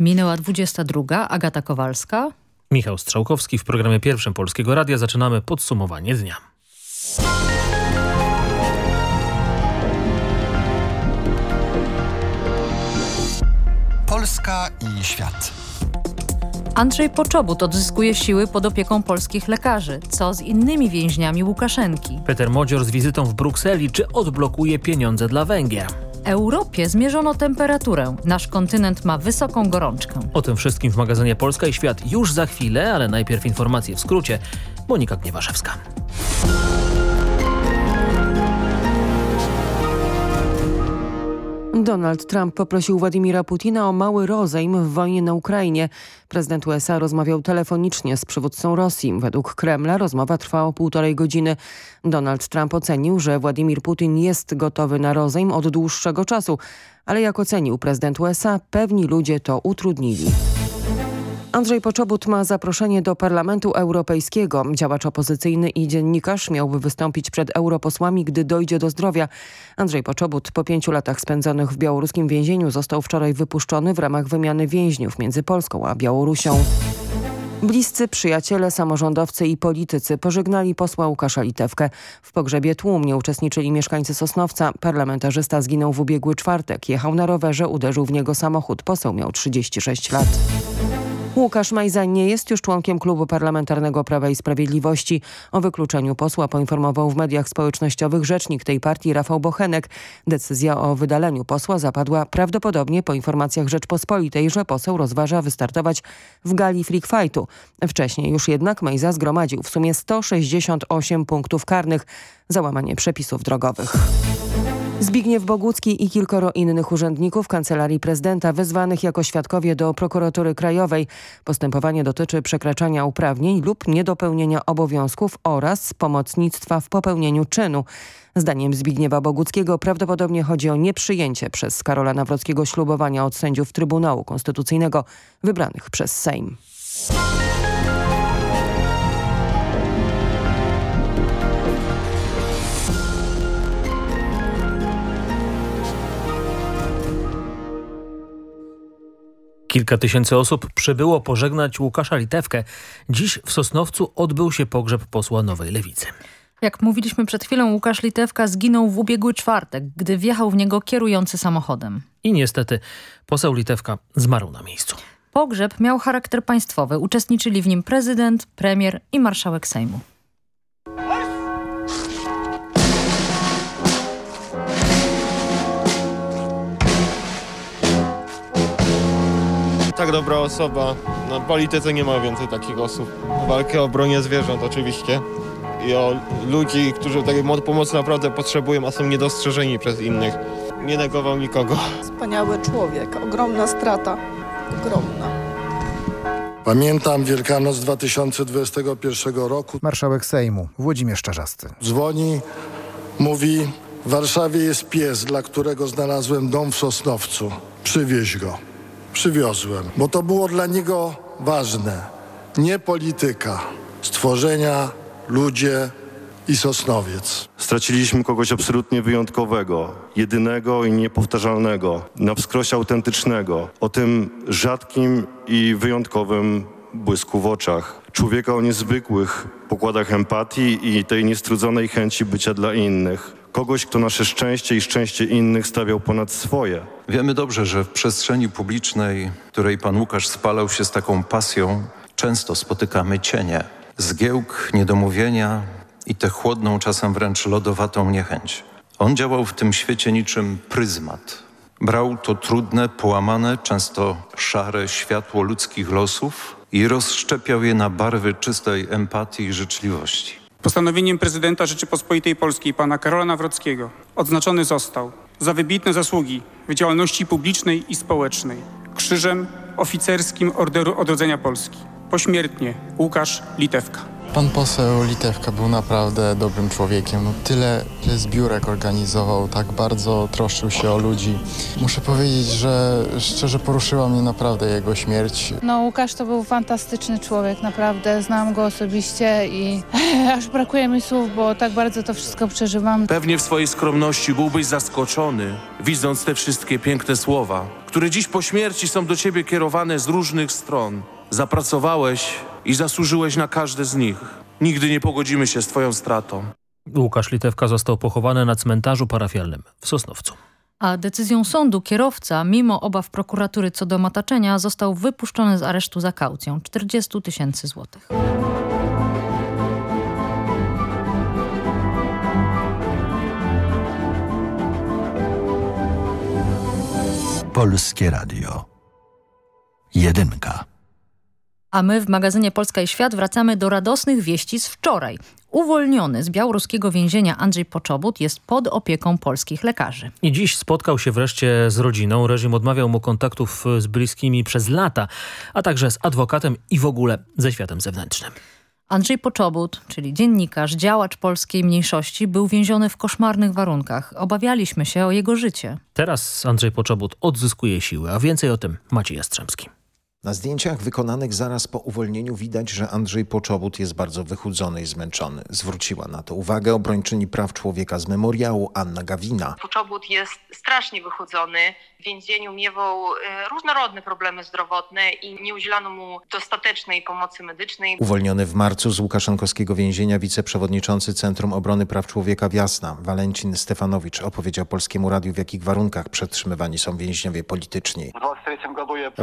Minęła 22. Agata Kowalska. Michał Strzałkowski w programie pierwszym Polskiego Radia zaczynamy podsumowanie dnia. Polska i świat. Andrzej Poczobut odzyskuje siły pod opieką polskich lekarzy. Co z innymi więźniami Łukaszenki? Peter Modzior z wizytą w Brukseli. Czy odblokuje pieniądze dla Węgier? Europie zmierzono temperaturę. Nasz kontynent ma wysoką gorączkę. O tym wszystkim w magazynie Polska i Świat już za chwilę, ale najpierw informacje w skrócie. Monika Gniewaszewska. Donald Trump poprosił Władimira Putina o mały rozejm w wojnie na Ukrainie. Prezydent USA rozmawiał telefonicznie z przywódcą Rosji. Według Kremla rozmowa trwała półtorej godziny. Donald Trump ocenił, że Władimir Putin jest gotowy na rozejm od dłuższego czasu, ale jak ocenił prezydent USA, pewni ludzie to utrudnili. Andrzej Poczobut ma zaproszenie do Parlamentu Europejskiego. Działacz opozycyjny i dziennikarz miałby wystąpić przed europosłami, gdy dojdzie do zdrowia. Andrzej Poczobut po pięciu latach spędzonych w białoruskim więzieniu został wczoraj wypuszczony w ramach wymiany więźniów między Polską a Białorusią. Bliscy przyjaciele, samorządowcy i politycy pożegnali posła Łukasza Litewkę. W pogrzebie tłumnie uczestniczyli mieszkańcy Sosnowca. Parlamentarzysta zginął w ubiegły czwartek. Jechał na rowerze, uderzył w niego samochód. Poseł miał 36 lat. Łukasz Majza nie jest już członkiem Klubu Parlamentarnego Prawa i Sprawiedliwości. O wykluczeniu posła poinformował w mediach społecznościowych rzecznik tej partii Rafał Bochenek. Decyzja o wydaleniu posła zapadła prawdopodobnie po informacjach Rzeczpospolitej, że poseł rozważa wystartować w gali freak fightu. Wcześniej już jednak Majza zgromadził w sumie 168 punktów karnych za łamanie przepisów drogowych. Zbigniew Bogucki i kilkoro innych urzędników Kancelarii Prezydenta wezwanych jako świadkowie do prokuratury krajowej. Postępowanie dotyczy przekraczania uprawnień lub niedopełnienia obowiązków oraz pomocnictwa w popełnieniu czynu. Zdaniem Zbigniewa Boguckiego prawdopodobnie chodzi o nieprzyjęcie przez Karola Nawrockiego ślubowania od sędziów Trybunału Konstytucyjnego wybranych przez Sejm. Kilka tysięcy osób przybyło pożegnać Łukasza Litewkę. Dziś w Sosnowcu odbył się pogrzeb posła Nowej Lewicy. Jak mówiliśmy przed chwilą, Łukasz Litewka zginął w ubiegły czwartek, gdy wjechał w niego kierujący samochodem. I niestety poseł Litewka zmarł na miejscu. Pogrzeb miał charakter państwowy. Uczestniczyli w nim prezydent, premier i marszałek Sejmu. Tak dobra osoba. Na polityce nie ma więcej takich osób. Walkę o obronie zwierząt oczywiście i o ludzi, którzy takiej pomocy naprawdę potrzebują, a są niedostrzeżeni przez innych. Nie negował nikogo. Wspaniały człowiek, ogromna strata, ogromna. Pamiętam Wielkanoc 2021 roku. Marszałek Sejmu Włodzimierz Czarzasty. Dzwoni, mówi w Warszawie jest pies, dla którego znalazłem dom w Sosnowcu. Przywieź go przywiozłem, bo to było dla niego ważne. Nie polityka, stworzenia, ludzie i Sosnowiec. Straciliśmy kogoś absolutnie wyjątkowego, jedynego i niepowtarzalnego, na wskrosie autentycznego, o tym rzadkim i wyjątkowym błysku w oczach. Człowieka o niezwykłych pokładach empatii i tej niestrudzonej chęci bycia dla innych. Kogoś, kto nasze szczęście i szczęście innych stawiał ponad swoje. Wiemy dobrze, że w przestrzeni publicznej, której pan Łukasz spalał się z taką pasją, często spotykamy cienie, zgiełk, niedomówienia i tę chłodną, czasem wręcz lodowatą niechęć. On działał w tym świecie niczym pryzmat. Brał to trudne, połamane, często szare światło ludzkich losów i rozszczepiał je na barwy czystej empatii i życzliwości. Postanowieniem prezydenta Rzeczypospolitej Polskiej pana Karola Nawrockiego odznaczony został za wybitne zasługi w działalności publicznej i społecznej Krzyżem Oficerskim Orderu Odrodzenia Polski. Pośmiertnie Łukasz Litewka. Pan poseł Litewka był naprawdę dobrym człowiekiem. No, tyle, tyle zbiórek organizował, tak bardzo troszczył się o ludzi. Muszę powiedzieć, że szczerze poruszyła mnie naprawdę jego śmierć. No Łukasz to był fantastyczny człowiek, naprawdę. Znam go osobiście i aż brakuje mi słów, bo tak bardzo to wszystko przeżywam. Pewnie w swojej skromności byłbyś zaskoczony, widząc te wszystkie piękne słowa, które dziś po śmierci są do ciebie kierowane z różnych stron. Zapracowałeś i zasłużyłeś na każde z nich. Nigdy nie pogodzimy się z twoją stratą. Łukasz Litewka został pochowany na cmentarzu parafialnym w Sosnowcu. A decyzją sądu kierowca, mimo obaw prokuratury co do mataczenia, został wypuszczony z aresztu za kaucją 40 tysięcy złotych. Polskie Radio. Jedynka. A my w magazynie Polska i Świat wracamy do radosnych wieści z wczoraj. Uwolniony z białoruskiego więzienia Andrzej Poczobut jest pod opieką polskich lekarzy. I dziś spotkał się wreszcie z rodziną. Reżim odmawiał mu kontaktów z bliskimi przez lata, a także z adwokatem i w ogóle ze światem zewnętrznym. Andrzej Poczobut, czyli dziennikarz, działacz polskiej mniejszości, był więziony w koszmarnych warunkach. Obawialiśmy się o jego życie. Teraz Andrzej Poczobut odzyskuje siły, a więcej o tym Maciej Jastrzębski. Na zdjęciach wykonanych zaraz po uwolnieniu widać, że Andrzej Poczobut jest bardzo wychudzony i zmęczony. Zwróciła na to uwagę obrończyni praw człowieka z memoriału Anna Gawina. Poczobut jest strasznie wychudzony. W więzieniu miewał e, różnorodne problemy zdrowotne i nie udzielano mu dostatecznej pomocy medycznej. Uwolniony w marcu z Łukaszenkowskiego więzienia wiceprzewodniczący Centrum Obrony Praw Człowieka w Jasna, Walencin Stefanowicz, opowiedział Polskiemu Radiu, w jakich warunkach przetrzymywani są więźniowie polityczni. W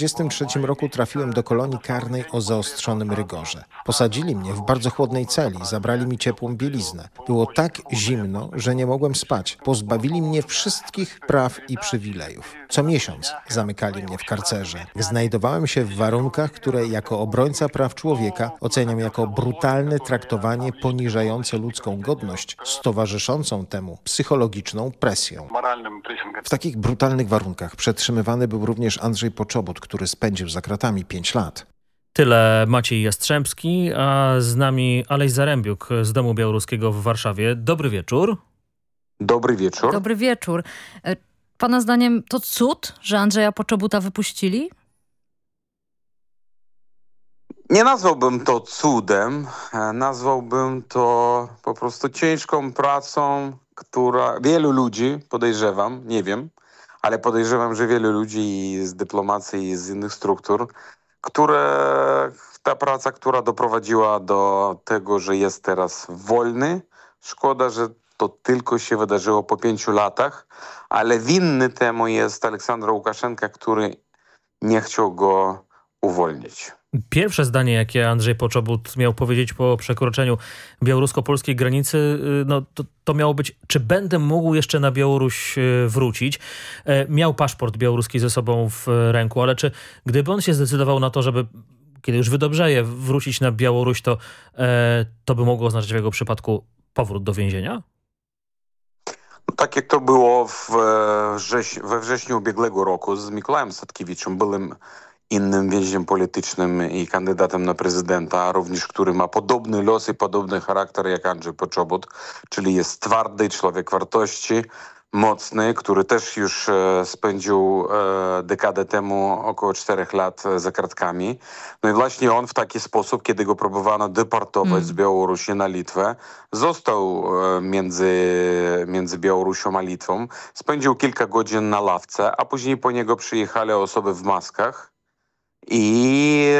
2023 roku trafiłem do kolonii karnej o zaostrzonym rygorze. Posadzili mnie w bardzo chłodnej celi, zabrali mi ciepłą bieliznę. Było tak zimno, że nie mogłem spać. Pozbawili mnie wszystkich praw i przywilejów. Co miesiąc zamykali mnie w karcerze. Znajdowałem się w warunkach, które jako obrońca praw człowieka oceniam jako brutalne traktowanie poniżające ludzką godność z towarzyszącą temu psychologiczną presją. W takich brutalnych warunkach przetrzymywany był również Andrzej Poczobut, który spędził za kratami 5 lat. Tyle Maciej Jastrzębski, a z nami Alej Zarębiuk z Domu Białoruskiego w Warszawie. Dobry wieczór. Dobry wieczór. Dobry wieczór. E, Pana zdaniem to cud, że Andrzeja Poczobuta wypuścili? Nie nazwałbym to cudem, e, nazwałbym to po prostu ciężką pracą, która wielu ludzi, podejrzewam, nie wiem, ale podejrzewam, że wielu ludzi z dyplomacji i z innych struktur, które ta praca, która doprowadziła do tego, że jest teraz wolny. Szkoda, że to tylko się wydarzyło po pięciu latach, ale winny temu jest Aleksandr Łukaszenka, który nie chciał go uwolnić. Pierwsze zdanie, jakie Andrzej Poczobut miał powiedzieć po przekroczeniu białorusko-polskiej granicy, y, no to, to miało być, czy będę mógł jeszcze na Białoruś y, wrócić. E, miał paszport białoruski ze sobą w ręku, ale czy gdyby on się zdecydował na to, żeby kiedy już wydobrzeje wrócić na Białoruś, to, e, to by mogło oznaczać w jego przypadku powrót do więzienia? No, tak jak to było w wrześ we wrześniu ubiegłego roku z Mikołajem Sadkiewiczem, byłym innym więźniem politycznym i kandydatem na prezydenta, również który ma podobny los i podobny charakter jak Andrzej Poczobut, czyli jest twardy człowiek wartości, mocny, który też już e, spędził e, dekadę temu około czterech lat za kratkami. No i właśnie on w taki sposób, kiedy go próbowano deportować mm. z Białorusi na Litwę, został e, między, między Białorusią a Litwą, spędził kilka godzin na ławce, a później po niego przyjechali osoby w maskach, i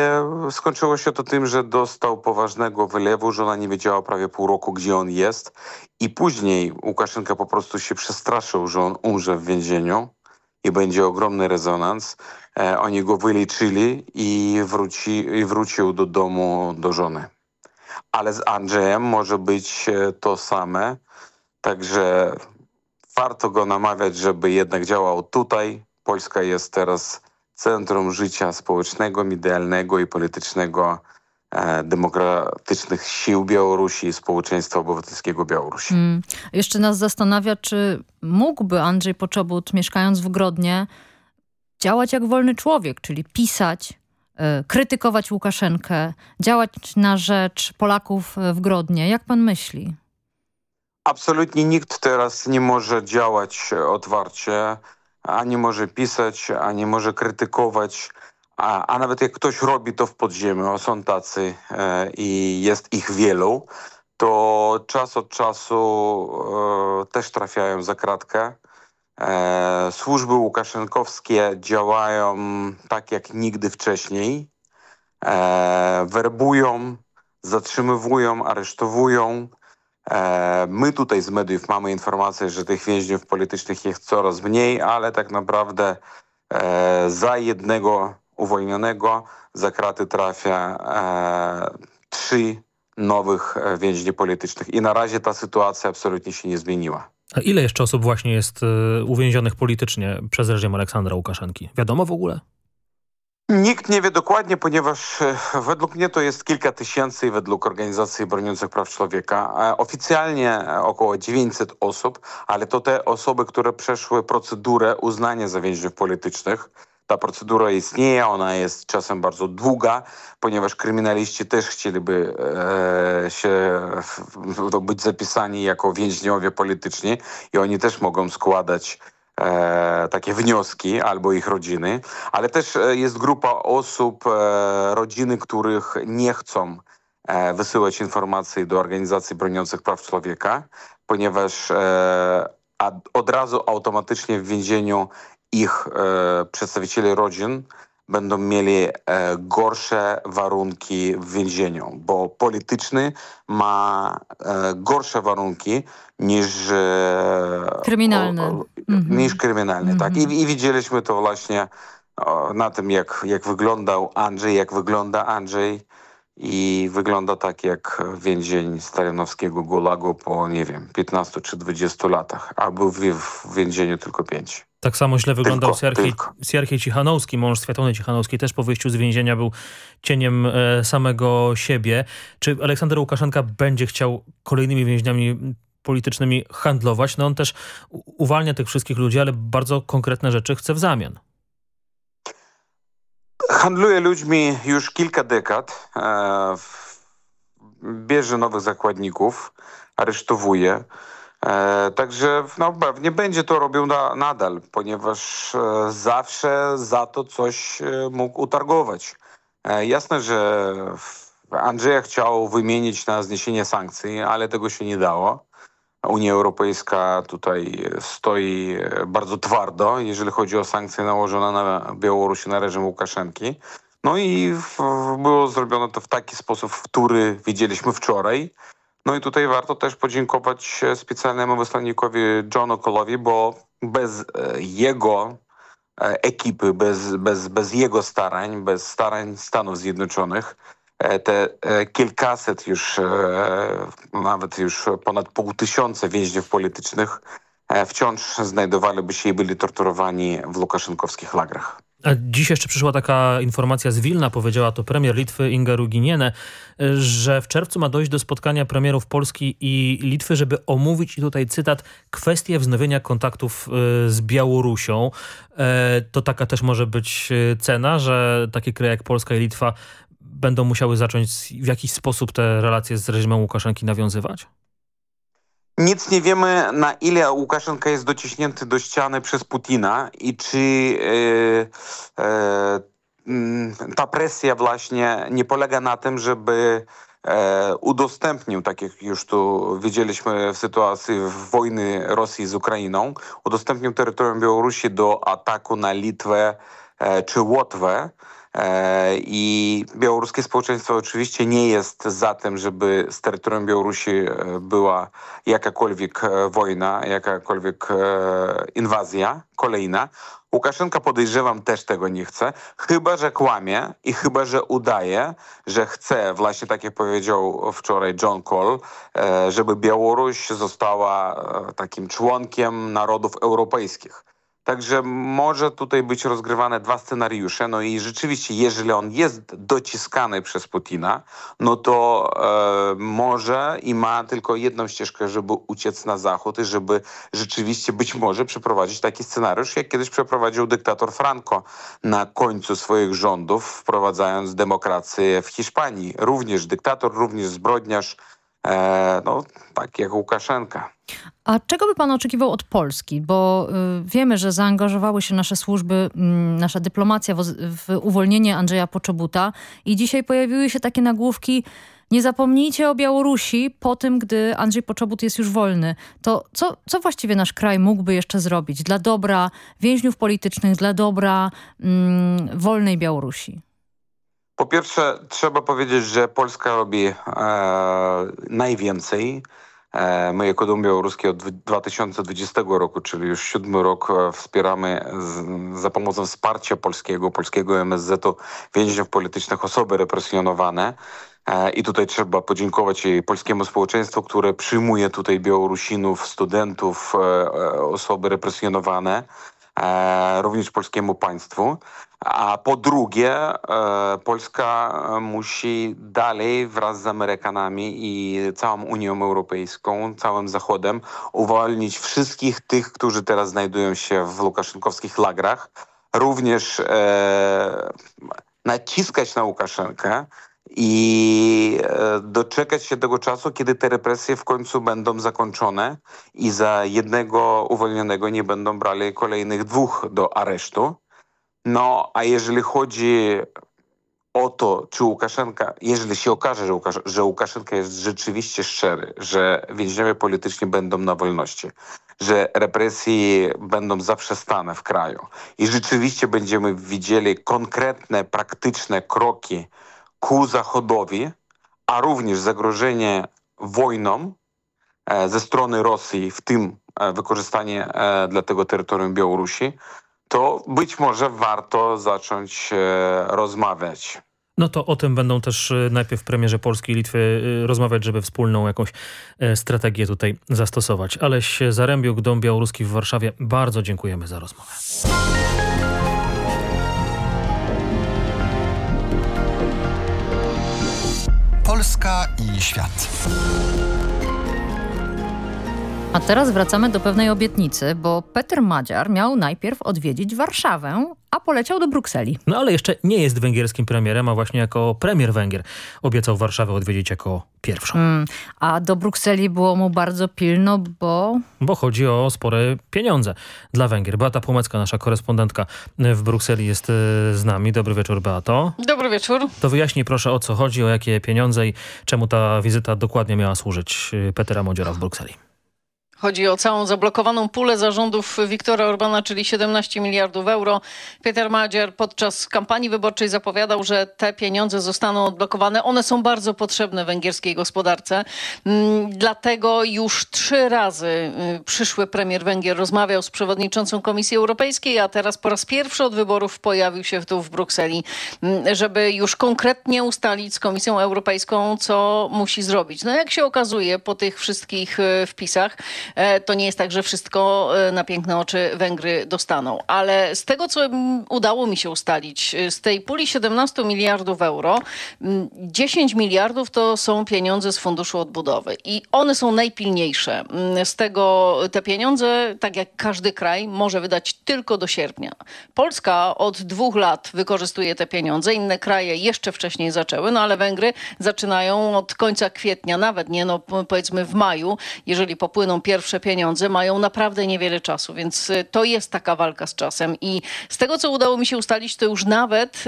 skończyło się to tym, że dostał poważnego wylewu, żona nie wiedziała prawie pół roku, gdzie on jest. I później Łukaszenka po prostu się przestraszył, że on umrze w więzieniu i będzie ogromny rezonans. E, oni go wyliczyli i, wróci, i wrócił do domu do żony. Ale z Andrzejem może być to same, także warto go namawiać, żeby jednak działał tutaj. Polska jest teraz centrum życia społecznego, medialnego i politycznego e, demokratycznych sił Białorusi i społeczeństwa obywatelskiego Białorusi. Hmm. Jeszcze nas zastanawia, czy mógłby Andrzej Poczobut, mieszkając w Grodnie, działać jak wolny człowiek, czyli pisać, krytykować Łukaszenkę, działać na rzecz Polaków w Grodnie. Jak pan myśli? Absolutnie nikt teraz nie może działać otwarcie, ani może pisać, ani może krytykować, a, a nawet jak ktoś robi to w podziemiu, są tacy e, i jest ich wielu, to czas od czasu e, też trafiają za kratkę. E, służby łukaszenkowskie działają tak jak nigdy wcześniej. E, werbują, zatrzymywują, aresztowują. E, my tutaj z mediów mamy informację, że tych więźniów politycznych jest coraz mniej, ale tak naprawdę e, za jednego uwolnionego za kraty trafia e, trzy nowych więźni politycznych. I na razie ta sytuacja absolutnie się nie zmieniła. A ile jeszcze osób właśnie jest uwięzionych politycznie przez reżim Aleksandra Łukaszenki? Wiadomo w ogóle? Nikt nie wie dokładnie, ponieważ e, według mnie to jest kilka tysięcy według organizacji broniących praw człowieka. Oficjalnie około 900 osób, ale to te osoby, które przeszły procedurę uznania za więźniów politycznych. Ta procedura istnieje, ona jest czasem bardzo długa, ponieważ kryminaliści też chcieliby e, się być zapisani jako więźniowie polityczni i oni też mogą składać e, takie wnioski albo ich rodziny, ale też e, jest grupa osób, e, rodziny, których nie chcą e, wysyłać informacji do organizacji broniących praw człowieka, ponieważ e, od razu automatycznie w więzieniu ich e, przedstawiciele rodzin będą mieli e, gorsze warunki w więzieniu, bo polityczny ma e, gorsze warunki niż e, kryminalny. Mhm. niż kryminalny, tak. I, I, widzieliśmy to właśnie na tym, jak, jak wyglądał Andrzej, jak wygląda Andrzej i wygląda tak jak więzień stalinowskiego gulagu po, nie wiem, 15 czy 20 latach, a był w, w więzieniu tylko 5. Tak samo źle wyglądał Sierhiej Cichanowski, mąż Światłony Cichanowskiej, też po wyjściu z więzienia był cieniem e, samego siebie. Czy Aleksander Łukaszenka będzie chciał kolejnymi więźniami politycznymi handlować? No on też uwalnia tych wszystkich ludzi, ale bardzo konkretne rzeczy chce w zamian. Handluje ludźmi już kilka dekad. E, bierze nowych zakładników, aresztowuje. E, także no, pewnie będzie to robił na, nadal, ponieważ e, zawsze za to coś mógł utargować. Jasne, że Andrzeja chciał wymienić na zniesienie sankcji, ale tego się nie dało. Unia Europejska tutaj stoi e, bardzo twardo, jeżeli chodzi o sankcje nałożone na Białoruś na reżim Łukaszenki. No i w, było zrobione to w taki sposób, który widzieliśmy wczoraj. No i tutaj warto też podziękować e, specjalnemu wysłannikowi Johnu Colowi, bo bez e, jego ekipy, bez, bez, bez jego starań, bez starań Stanów Zjednoczonych, te kilkaset już, nawet już ponad pół tysiąca więźniów politycznych wciąż znajdowaliby się i byli torturowani w lukaszenkowskich lagrach. A dziś jeszcze przyszła taka informacja z Wilna, powiedziała to premier Litwy Inga Ruginiene, że w czerwcu ma dojść do spotkania premierów Polski i Litwy, żeby omówić, i tutaj cytat, kwestię wznowienia kontaktów z Białorusią. E, to taka też może być cena, że takie kraje jak Polska i Litwa będą musiały zacząć w jakiś sposób te relacje z reżimem Łukaszenki nawiązywać? Nic nie wiemy, na ile Łukaszenka jest dociśnięty do ściany przez Putina i czy e, e, mm, ta presja właśnie nie polega na tym, żeby e, udostępnił, tak jak już tu widzieliśmy w sytuacji wojny Rosji z Ukrainą, udostępnił terytorium Białorusi do ataku na Litwę e, czy Łotwę. E, I białoruskie społeczeństwo oczywiście nie jest za tym, żeby z terytorium Białorusi e, była jakakolwiek e, wojna, jakakolwiek inwazja kolejna. Łukaszenka podejrzewam też tego nie chce, chyba że kłamie i chyba że udaje, że chce, właśnie tak jak powiedział wczoraj John Cole, żeby Białoruś została takim członkiem narodów europejskich. Także może tutaj być rozgrywane dwa scenariusze. No i rzeczywiście, jeżeli on jest dociskany przez Putina, no to e, może i ma tylko jedną ścieżkę, żeby uciec na zachód i żeby rzeczywiście być może przeprowadzić taki scenariusz, jak kiedyś przeprowadził dyktator Franco na końcu swoich rządów, wprowadzając demokrację w Hiszpanii. Również dyktator, również zbrodniarz, no tak jak Łukaszenka. A czego by pan oczekiwał od Polski? Bo y, wiemy, że zaangażowały się nasze służby, y, nasza dyplomacja w, w, uwolnienie Andrzeja Poczobuta i dzisiaj pojawiły się takie nagłówki nie zapomnijcie o Białorusi po tym, gdy Andrzej Poczobut jest już wolny. To co, co właściwie nasz kraj mógłby jeszcze zrobić dla dobra więźniów politycznych, dla dobra mm, wolnej Białorusi? Po pierwsze, trzeba powiedzieć, że Polska robi e, najwięcej. E, my jako Dom Białoruski od 2020 roku, czyli już siódmy rok e, wspieramy z, za pomocą wsparcia polskiego, polskiego MSZ-u więźniów politycznych osoby represjonowane. E, I tutaj trzeba podziękować polskiemu społeczeństwu, które przyjmuje tutaj Białorusinów, studentów, osoby represjonowane, również polskiemu państwu. A po drugie, Polska musi dalej wraz z Amerykanami i całą Unią Europejską, całym Zachodem uwolnić wszystkich tych, którzy teraz znajdują się w lukaszenkowskich lagrach. Również e, naciskać na Łukaszenkę i doczekać się tego czasu, kiedy te represje w końcu będą zakończone i za jednego uwolnionego nie będą brali kolejnych dwóch do aresztu. No, a jeżeli chodzi o to, czy Łukaszenka, jeżeli się okaże, że, Łukasz, że Łukaszenka jest rzeczywiście szczery, że więźniowie polityczni będą na wolności, że represje będą zaprzestane w kraju i rzeczywiście będziemy widzieli konkretne, praktyczne kroki ku Zachodowi, a również zagrożenie wojną e, ze strony Rosji, w tym e, wykorzystanie e, dla tego terytorium Białorusi, to być może warto zacząć e, rozmawiać. No to o tym będą też e, najpierw premierzy Polski i Litwy e, rozmawiać, żeby wspólną jakąś strategię tutaj zastosować. Aleś Zarębiuk, Dom Białoruski w Warszawie. Bardzo dziękujemy za rozmowę. Polska i świat. A teraz wracamy do pewnej obietnicy, bo Peter Madziar miał najpierw odwiedzić Warszawę, a poleciał do Brukseli. No ale jeszcze nie jest węgierskim premierem, a właśnie jako premier Węgier obiecał Warszawę odwiedzić jako pierwszą. Mm, a do Brukseli było mu bardzo pilno, bo... Bo chodzi o spore pieniądze dla Węgier. Beata Płomecka, nasza korespondentka w Brukseli jest e, z nami. Dobry wieczór, Beato. Dobry wieczór. To wyjaśnij proszę o co chodzi, o jakie pieniądze i czemu ta wizyta dokładnie miała służyć e, Petera Modziora w Brukseli. Chodzi o całą zablokowaną pulę zarządów Viktora Orbana, czyli 17 miliardów euro. Peter Madziar podczas kampanii wyborczej zapowiadał, że te pieniądze zostaną odblokowane. One są bardzo potrzebne węgierskiej gospodarce. Mm, dlatego już trzy razy y, przyszły premier Węgier rozmawiał z przewodniczącą Komisji Europejskiej, a teraz po raz pierwszy od wyborów pojawił się tu w Brukseli, mm, żeby już konkretnie ustalić z Komisją Europejską, co musi zrobić. No jak się okazuje po tych wszystkich y, wpisach, to nie jest tak, że wszystko e, na piękne oczy Węgry dostaną. Ale z tego, co udało mi się ustalić, e, z tej puli 17 miliardów euro, 10 miliardów to są pieniądze z Funduszu Odbudowy i one są najpilniejsze. Z tego te pieniądze, tak jak każdy kraj, może wydać tylko do sierpnia. Polska od dwóch lat wykorzystuje te pieniądze, inne kraje jeszcze wcześniej zaczęły, no ale Węgry zaczynają od końca kwietnia, nawet nie, no powiedzmy w maju, jeżeli popłyną pierwsze pierwsze pieniądze mają naprawdę niewiele czasu, więc y, to jest taka walka z czasem. I z tego, co udało mi się ustalić, to już nawet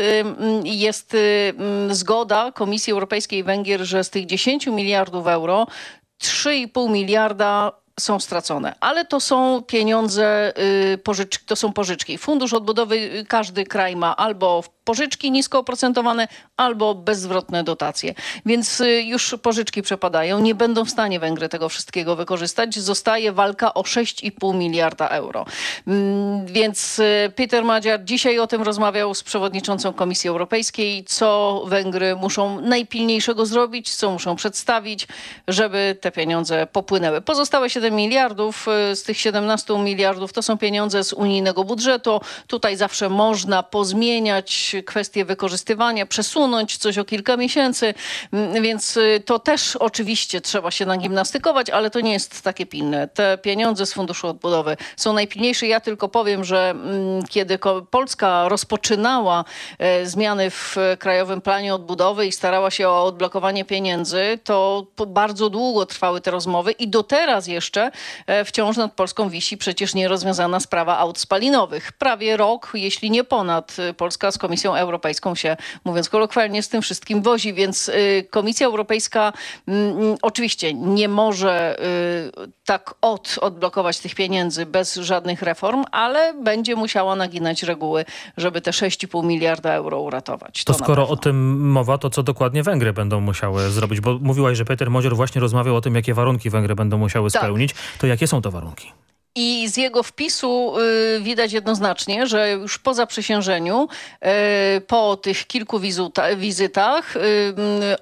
jest y, zgoda Komisji Europejskiej i Węgier, że z tych 10 miliardów euro 3,5 miliarda są stracone, ale to są pieniądze, y, pożyczki, to są pożyczki. Fundusz odbudowy każdy kraj ma albo pożyczki nisko oprocentowane albo bezzwrotne dotacje. Więc y, już pożyczki przepadają. Nie będą w stanie Węgry tego wszystkiego wykorzystać. Zostaje walka o 6,5 miliarda euro. Mm, więc y, Peter Madziar dzisiaj o tym rozmawiał z przewodniczącą Komisji Europejskiej, co Węgry muszą najpilniejszego zrobić, co muszą przedstawić, żeby te pieniądze popłynęły. Pozostałe 7 27 miliardów. Z tych 17 miliardów to są pieniądze z unijnego budżetu. Tutaj zawsze można pozmieniać kwestie wykorzystywania, przesunąć coś o kilka miesięcy, mm, więc to też oczywiście trzeba się nagimnastykować, ale to nie jest takie pilne. Te pieniądze z Funduszu Odbudowy są najpilniejsze. Ja tylko powiem, że mm, kiedy Polska rozpoczynała e, zmiany w Krajowym Planie Odbudowy i starała się o odblokowanie pieniędzy, to bardzo długo trwały te rozmowy i do teraz jeszcze e, wciąż nad Polską wisi przecież nierozwiązana sprawa aut spalinowych. Prawie rok, jeśli nie ponad, e, Polska z Komisją Europejską się, mówiąc kolokwialnie, z tym wszystkim wozi, więc Komisja Europejska mm, oczywiście nie może tak od odblokować tych pieniędzy bez żadnych reform, ale będzie musiała naginać reguły, żeby te 6,5 miliarda euro uratować. To, to skoro o tym mowa, to co dokładnie Węgry będą musiały zrobić? Bo mówiłaś, że Peter Modzior właśnie rozmawiał o tym, jakie warunki Węgry będą musiały tak. To jakie są to warunki? I z jego wpisu y, widać jednoznacznie, że już po zaprzysiężeniu, y, po tych kilku wizyta, wizytach, y,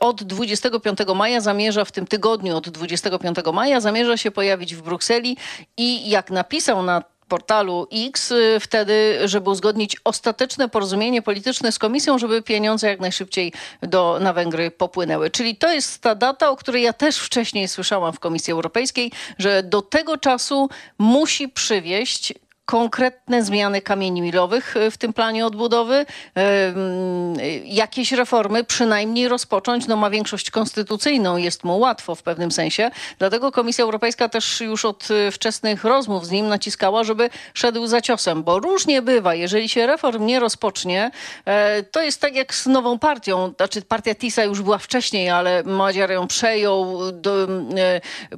od 25 maja zamierza, w tym tygodniu od 25 maja zamierza się pojawić w Brukseli i jak napisał na portalu X y, wtedy, żeby uzgodnić ostateczne porozumienie polityczne z komisją, żeby pieniądze jak najszybciej do, na Węgry popłynęły. Czyli to jest ta data, o której ja też wcześniej słyszałam w Komisji Europejskiej, że do tego czasu musi przywieść konkretne zmiany kamieni milowych e, w tym planie odbudowy, e, mm, jakieś reformy przynajmniej rozpocząć. No ma większość konstytucyjną, jest mu łatwo w pewnym sensie. Dlatego Komisja Europejska też już od e, wczesnych rozmów z nim naciskała, żeby szedł za ciosem, bo różnie bywa. Jeżeli się reform nie rozpocznie, to jest tak jak z nową partią. Znaczy partia TISA już była wcześniej, ale Madziar ją przejął, do,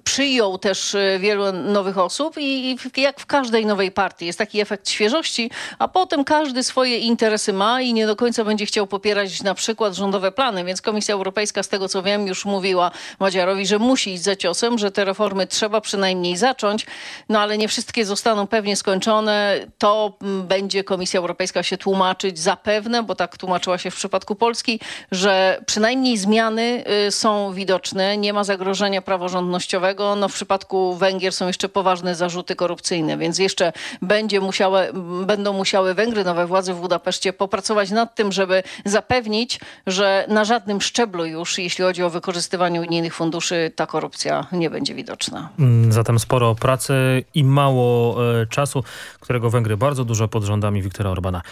przyjął też wielu nowych osób i jak w każdej nowej partii jest taki efekt świeżości, a potem każdy swoje interesy ma i nie do końca będzie chciał popierać na przykład rządowe plany, więc Komisja Europejska z tego co wiem już mówiła Madziarowi, że musi iść za ciosem, że te reformy trzeba przynajmniej zacząć, no ale nie wszystkie zostaną pewnie skończone. To mm, będzie Komisja Europejska się tłumaczyć zapewne, bo tak tłumaczyła się w przypadku Polski, że przynajmniej zmiany y, są widoczne, nie ma zagrożenia praworządnościowego. No w przypadku Węgier są jeszcze poważne zarzuty korupcyjne, więc jeszcze będzie musiały, będą musiały Węgry, nowe władze w Budapeszcie popracować nad tym, żeby zapewnić, że na żadnym szczeblu już, jeśli chodzi o wykorzystywanie unijnych funduszy, ta korupcja nie będzie widoczna. Mm, zatem sporo pracy i mało e, czasu, którego Węgry bardzo dużo pod rządami Viktora Orbana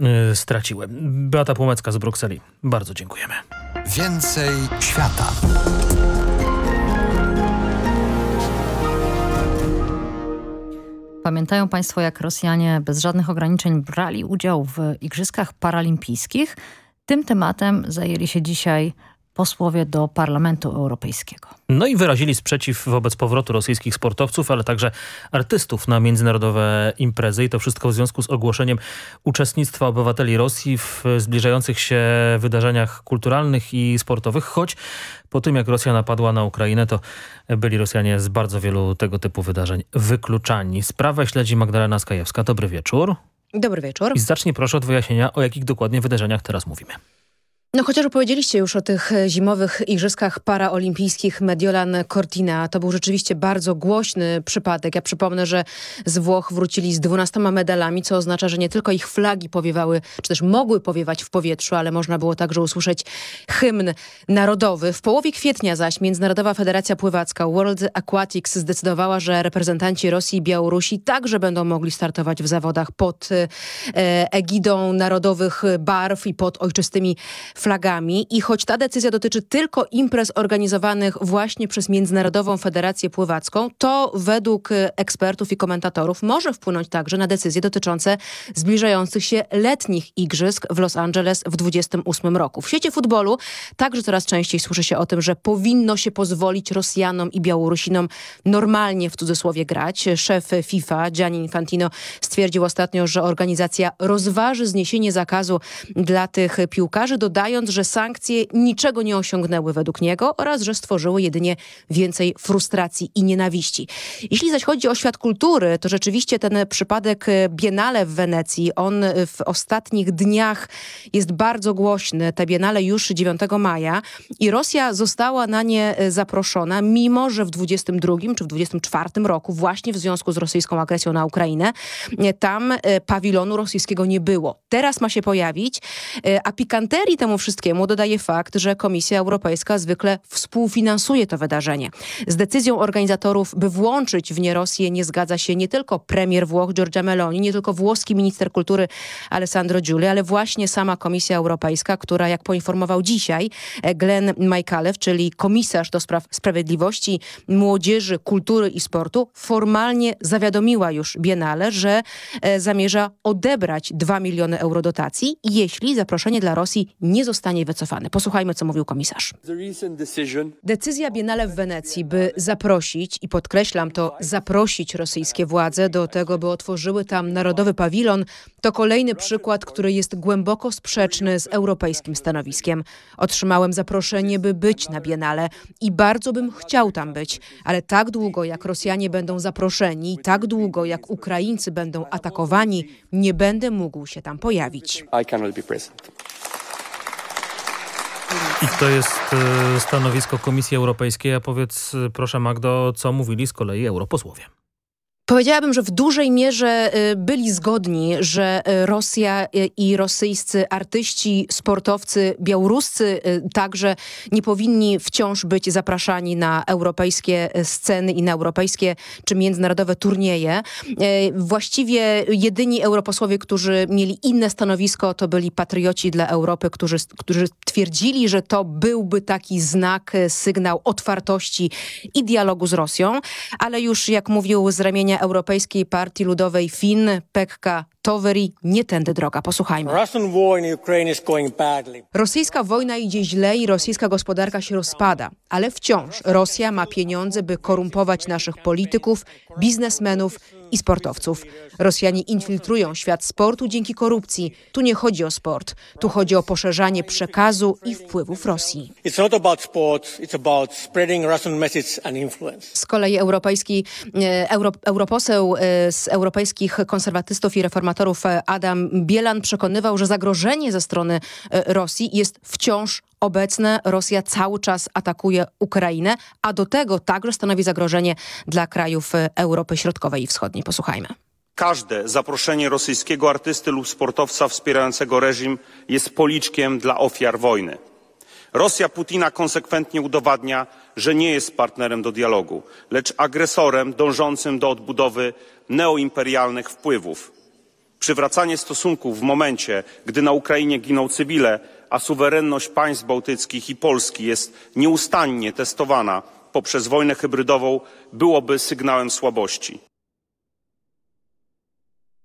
e, straciły. Beata Płomecka z Brukseli. Bardzo dziękujemy. Więcej świata. Pamiętają Państwo, jak Rosjanie bez żadnych ograniczeń brali udział w Igrzyskach Paralimpijskich? Tym tematem zajęli się dzisiaj posłowie do Parlamentu Europejskiego. No i wyrazili sprzeciw wobec powrotu rosyjskich sportowców, ale także artystów na międzynarodowe imprezy i to wszystko w związku z ogłoszeniem uczestnictwa obywateli Rosji w zbliżających się wydarzeniach kulturalnych i sportowych, choć po tym jak Rosja napadła na Ukrainę, to byli Rosjanie z bardzo wielu tego typu wydarzeń wykluczani. Sprawę śledzi Magdalena Skajewska. Dobry wieczór. Dobry wieczór. I zacznij proszę od wyjaśnienia, o jakich dokładnie wydarzeniach teraz mówimy. No chociaż opowiedzieliście już o tych e, zimowych igrzyskach paraolimpijskich Mediolan Cortina. To był rzeczywiście bardzo głośny przypadek. Ja przypomnę, że z Włoch wrócili z dwunastoma medalami, co oznacza, że nie tylko ich flagi powiewały, czy też mogły powiewać w powietrzu, ale można było także usłyszeć hymn narodowy. W połowie kwietnia zaś Międzynarodowa Federacja Pływacka World Aquatics zdecydowała, że reprezentanci Rosji i Białorusi także będą mogli startować w zawodach pod e, egidą narodowych barw i pod ojczystymi flagami i choć ta decyzja dotyczy tylko imprez organizowanych właśnie przez Międzynarodową Federację Pływacką, to według e, ekspertów i komentatorów może wpłynąć także na decyzje dotyczące zbliżających się letnich igrzysk w Los Angeles w 2028 roku. W świecie futbolu także coraz częściej słyszy się o tym, że powinno się pozwolić Rosjanom i Białorusinom normalnie w cudzysłowie grać. Szef FIFA Gianni Infantino stwierdził ostatnio, że organizacja rozważy zniesienie zakazu dla tych piłkarzy, dodając że sankcje niczego nie osiągnęły według niego oraz że stworzyły jedynie więcej frustracji i nienawiści. Jeśli zaś chodzi o świat kultury, to rzeczywiście ten przypadek Biennale w Wenecji, on w ostatnich dniach jest bardzo głośny. Te Biennale już 9 maja i Rosja została na nie zaproszona, mimo że w 22 czy w 24 roku, właśnie w związku z rosyjską agresją na Ukrainę, tam pawilonu rosyjskiego nie było. Teraz ma się pojawić, a pikanterii temu wszystkiemu dodaje fakt, że Komisja Europejska zwykle współfinansuje to wydarzenie. Z decyzją organizatorów, by włączyć w nie Rosję, nie zgadza się nie tylko premier Włoch Giorgia Meloni, nie tylko włoski minister kultury Alessandro Giuli, ale właśnie sama Komisja Europejska, która jak poinformował dzisiaj Glenn Majkalew, czyli komisarz do spraw sprawiedliwości, młodzieży, kultury i sportu, formalnie zawiadomiła już Biennale, że e, zamierza odebrać 2 miliony euro dotacji, jeśli zaproszenie dla Rosji nie zostanie wycofane. Posłuchajmy, co mówił komisarz. Decyzja Biennale w Wenecji, by zaprosić, i podkreślam to, zaprosić rosyjskie władze do tego, by otworzyły tam narodowy pawilon, to kolejny przykład, który jest głęboko sprzeczny z europejskim stanowiskiem. Otrzymałem zaproszenie, by być na Biennale i bardzo bym chciał tam być, ale tak długo jak Rosjanie będą zaproszeni, tak długo jak Ukraińcy będą atakowani, nie będę mógł się tam pojawić. I to jest e, stanowisko Komisji Europejskiej. A powiedz e, proszę Magdo, co mówili z kolei europosłowie. Powiedziałabym, że w dużej mierze y, byli zgodni, że y, Rosja y, i rosyjscy artyści, sportowcy, białoruscy także nie powinni wciąż być zapraszani na europejskie sceny i na europejskie czy międzynarodowe turnieje. Właściwie jedyni europosłowie, którzy mieli inne stanowisko, to byli patrioci dla Europy, którzy, którzy twierdzili, że to byłby taki znak, sygnał otwartości i dialogu z Rosją, ale już jak mówił z ramienia Europejskiej Partii Ludowej FIN, Pekka Toveri, nie tędy droga. Posłuchajmy. Rosyjska wojna idzie źle i rosyjska gospodarka się rozpada, ale wciąż Rosja ma pieniądze, by korumpować naszych polityków, biznesmenów i sportowców. Rosjanie infiltrują świat sportu dzięki korupcji. Tu nie chodzi o sport, tu chodzi o poszerzanie przekazu i wpływów Rosji. Z kolei europejski e, euro, europoseł e, z europejskich konserwatystów i reformatorów e, Adam Bielan przekonywał, że zagrożenie ze strony Rosji jest wciąż obecne. Rosja cały czas atakuje Ukrainę, a do tego także stanowi zagrożenie dla krajów Europy Środkowej i Wschodniej. Posłuchajmy. Każde zaproszenie rosyjskiego artysty lub sportowca wspierającego reżim jest policzkiem dla ofiar wojny. Rosja Putina konsekwentnie udowadnia, że nie jest partnerem do dialogu, lecz agresorem dążącym do odbudowy neoimperialnych wpływów. Przywracanie stosunków w momencie, gdy na Ukrainie giną cywile, a suwerenność państw bałtyckich i Polski jest nieustannie testowana poprzez wojnę hybrydową, byłoby sygnałem słabości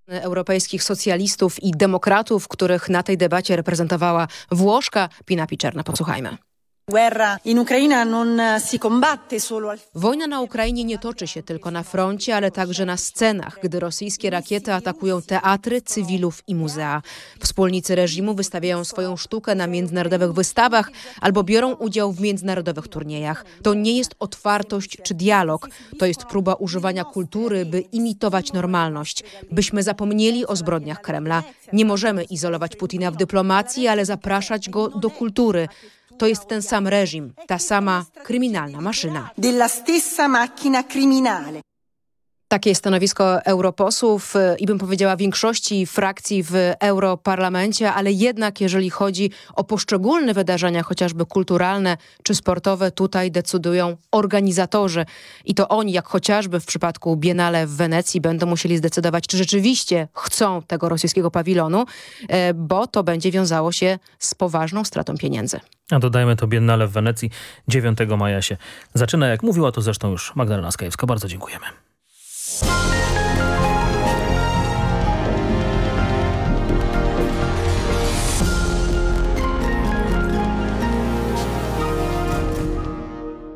europejskich socjalistów i demokratów, których na tej debacie reprezentowała Włoszka Pina Piczerna. Posłuchajmy. Wojna na Ukrainie nie toczy się tylko na froncie, ale także na scenach, gdy rosyjskie rakiety atakują teatry, cywilów i muzea. Wspólnicy reżimu wystawiają swoją sztukę na międzynarodowych wystawach albo biorą udział w międzynarodowych turniejach. To nie jest otwartość czy dialog, to jest próba używania kultury, by imitować normalność, byśmy zapomnieli o zbrodniach Kremla. Nie możemy izolować Putina w dyplomacji, ale zapraszać go do kultury. To jest ten sam reżim, ta sama kryminalna maszyna. Della stessa macchina criminale. Takie jest stanowisko europosłów y, i bym powiedziała większości frakcji w Europarlamencie, ale jednak jeżeli chodzi o poszczególne wydarzenia, chociażby kulturalne czy sportowe, tutaj decydują organizatorzy. I to oni, jak chociażby w przypadku Biennale w Wenecji, będą musieli zdecydować, czy rzeczywiście chcą tego rosyjskiego pawilonu, e, bo to będzie wiązało się z poważną stratą pieniędzy. A dodajmy to Biennale w Wenecji 9 maja się zaczyna. Jak mówiła to zresztą już Magdalena Skajewska. Bardzo dziękujemy.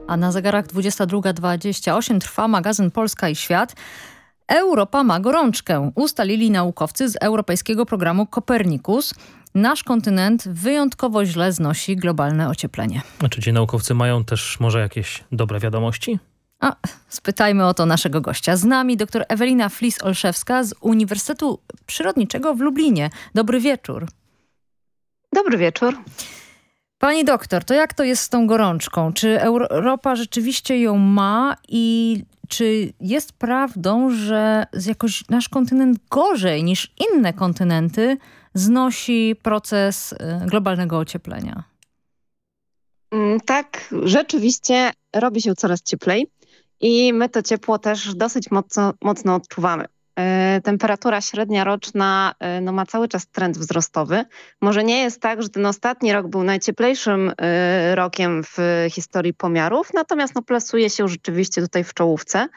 A na zegarach 22.28 trwa magazyn Polska i Świat. Europa ma gorączkę, ustalili naukowcy z Europejskiego Programu Kopernikus. Nasz kontynent wyjątkowo źle znosi globalne ocieplenie. Czy ci naukowcy mają też może jakieś dobre wiadomości? A, spytajmy o to naszego gościa. Z nami dr Ewelina Flis-Olszewska z Uniwersytetu Przyrodniczego w Lublinie. Dobry wieczór. Dobry wieczór. Pani doktor, to jak to jest z tą gorączką? Czy Europa rzeczywiście ją ma i czy jest prawdą, że jakoś nasz kontynent gorzej niż inne kontynenty znosi proces y, globalnego ocieplenia? Mm, tak, rzeczywiście robi się coraz cieplej i my to ciepło też dosyć mocno, mocno odczuwamy. E, temperatura średnia roczna e, no, ma cały czas trend wzrostowy. Może nie jest tak, że ten ostatni rok był najcieplejszym e, rokiem w historii pomiarów, natomiast no, plasuje się rzeczywiście tutaj w czołówce.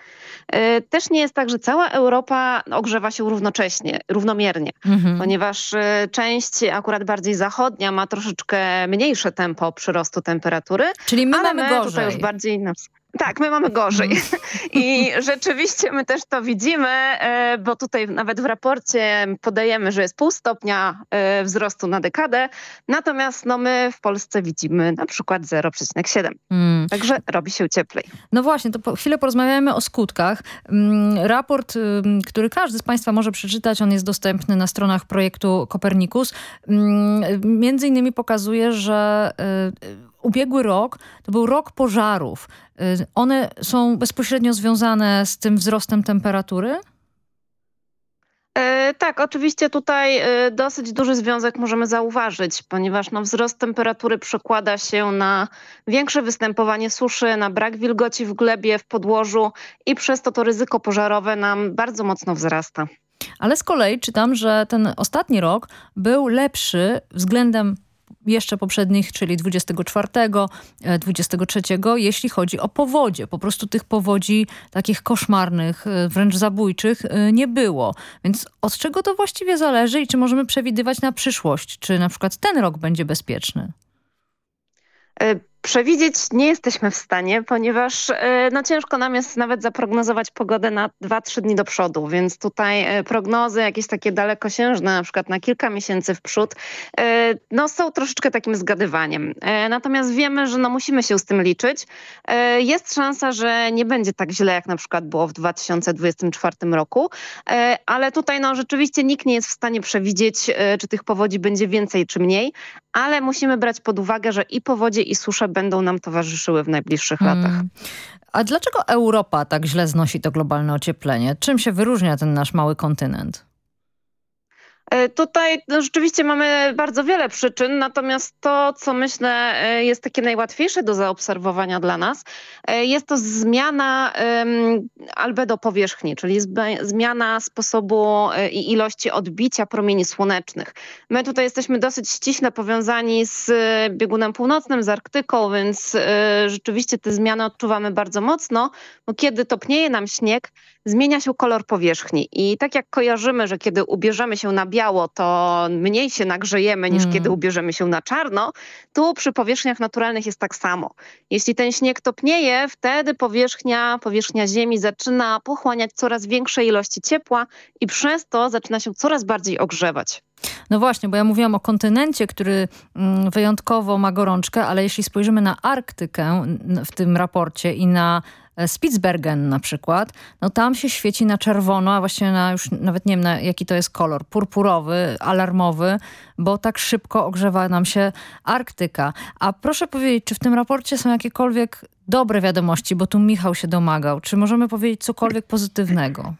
Też nie jest tak, że cała Europa ogrzewa się równocześnie, równomiernie, mhm. ponieważ część akurat bardziej zachodnia ma troszeczkę mniejsze tempo przyrostu temperatury. Czyli my mamy my gorzej. tutaj już bardziej na tak, my mamy gorzej. Mm. I rzeczywiście my też to widzimy, e, bo tutaj nawet w raporcie podajemy, że jest pół stopnia e, wzrostu na dekadę, natomiast no my w Polsce widzimy na przykład 0,7. Mm. Także robi się cieplej. No właśnie, to po chwilę porozmawiamy o skutkach. Mm, raport, który każdy z Państwa może przeczytać, on jest dostępny na stronach projektu Kopernikus. Między innymi pokazuje, że e, ubiegły rok to był rok pożarów. Y, one są bezpośrednio związane z tym wzrostem temperatury? E, tak, oczywiście tutaj e, dosyć duży związek możemy zauważyć, ponieważ no, wzrost temperatury przekłada się na większe występowanie suszy, na brak wilgoci w glebie, w podłożu i przez to to ryzyko pożarowe nam bardzo mocno wzrasta. Ale z kolei czytam, że ten ostatni rok był lepszy względem jeszcze poprzednich, czyli 24, 23, e, jeśli chodzi o powodzie. Po prostu tych powodzi takich koszmarnych, e, wręcz zabójczych e, nie było. Więc od czego to właściwie zależy i czy możemy przewidywać na przyszłość? Czy na przykład ten rok będzie bezpieczny? Przewidzieć nie jesteśmy w stanie, ponieważ e, no, ciężko nam jest nawet zaprognozować pogodę na 2-3 dni do przodu, więc tutaj e, prognozy jakieś takie dalekosiężne, na przykład na kilka miesięcy w przód, e, no, są troszeczkę takim zgadywaniem. Natomiast wiemy, że no, musimy się z tym liczyć. Jest szansa, że nie będzie tak źle, jak na przykład było w 2024 roku, ale tutaj no, rzeczywiście nikt nie jest w stanie przewidzieć, czy tych powodzi będzie więcej, czy mniej, ale musimy brać pod uwagę, że i powodzie, i susze będą nam towarzyszyły w najbliższych hmm. latach. A dlaczego Europa tak źle znosi to globalne ocieplenie? Czym się wyróżnia ten nasz mały kontynent? E, tutaj no, rzeczywiście mamy bardzo wiele przyczyn, natomiast to, co myślę e, jest takie najłatwiejsze do zaobserwowania dla nas, e, jest to zmiana albedo powierzchni, czyli zmiana sposobu i ilości odbicia promieni słonecznych. My tutaj jesteśmy dosyć ściśle powiązani z biegunem północnym, z Arktyką, więc rzeczywiście te zmiany odczuwamy bardzo mocno, bo kiedy topnieje nam śnieg, zmienia się kolor powierzchni i tak jak kojarzymy, że kiedy ubierzemy się na biało, to mniej się nagrzejemy niż mm. kiedy ubierzemy się na czarno, tu przy powierzchniach naturalnych jest tak samo. Jeśli ten śnieg topnieje, wtedy powierzchnia, powierzchnia ziemi zaczyna pochłaniać coraz większe ilości ciepła i przez to zaczyna się coraz bardziej ogrzewać. No właśnie, bo ja mówiłam o kontynencie, który mm, wyjątkowo ma gorączkę, ale jeśli spojrzymy na Arktykę w tym raporcie i na E, Spitsbergen na przykład, no tam się świeci na czerwono, a właściwie na już nawet nie wiem na jaki to jest kolor, purpurowy, alarmowy, bo tak szybko ogrzewa nam się Arktyka. A proszę powiedzieć, czy w tym raporcie są jakiekolwiek dobre wiadomości, bo tu Michał się domagał. Czy możemy powiedzieć cokolwiek pozytywnego?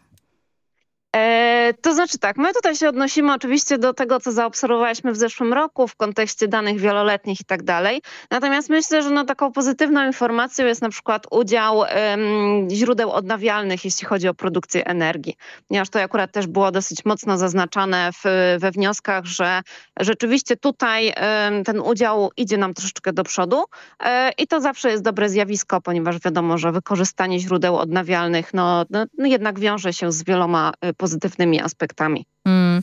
E, to znaczy tak, my tutaj się odnosimy oczywiście do tego, co zaobserwowaliśmy w zeszłym roku w kontekście danych wieloletnich i tak dalej. Natomiast myślę, że no, taką pozytywną informacją jest na przykład udział źródeł odnawialnych, jeśli chodzi o produkcję energii. Ponieważ to akurat też było dosyć mocno zaznaczane w, we wnioskach, że rzeczywiście tutaj ten udział idzie nam troszeczkę do przodu um, i to zawsze jest dobre zjawisko, ponieważ wiadomo, że wykorzystanie źródeł odnawialnych no, no, jednak wiąże się z wieloma pozytywnymi aspektami. Mm,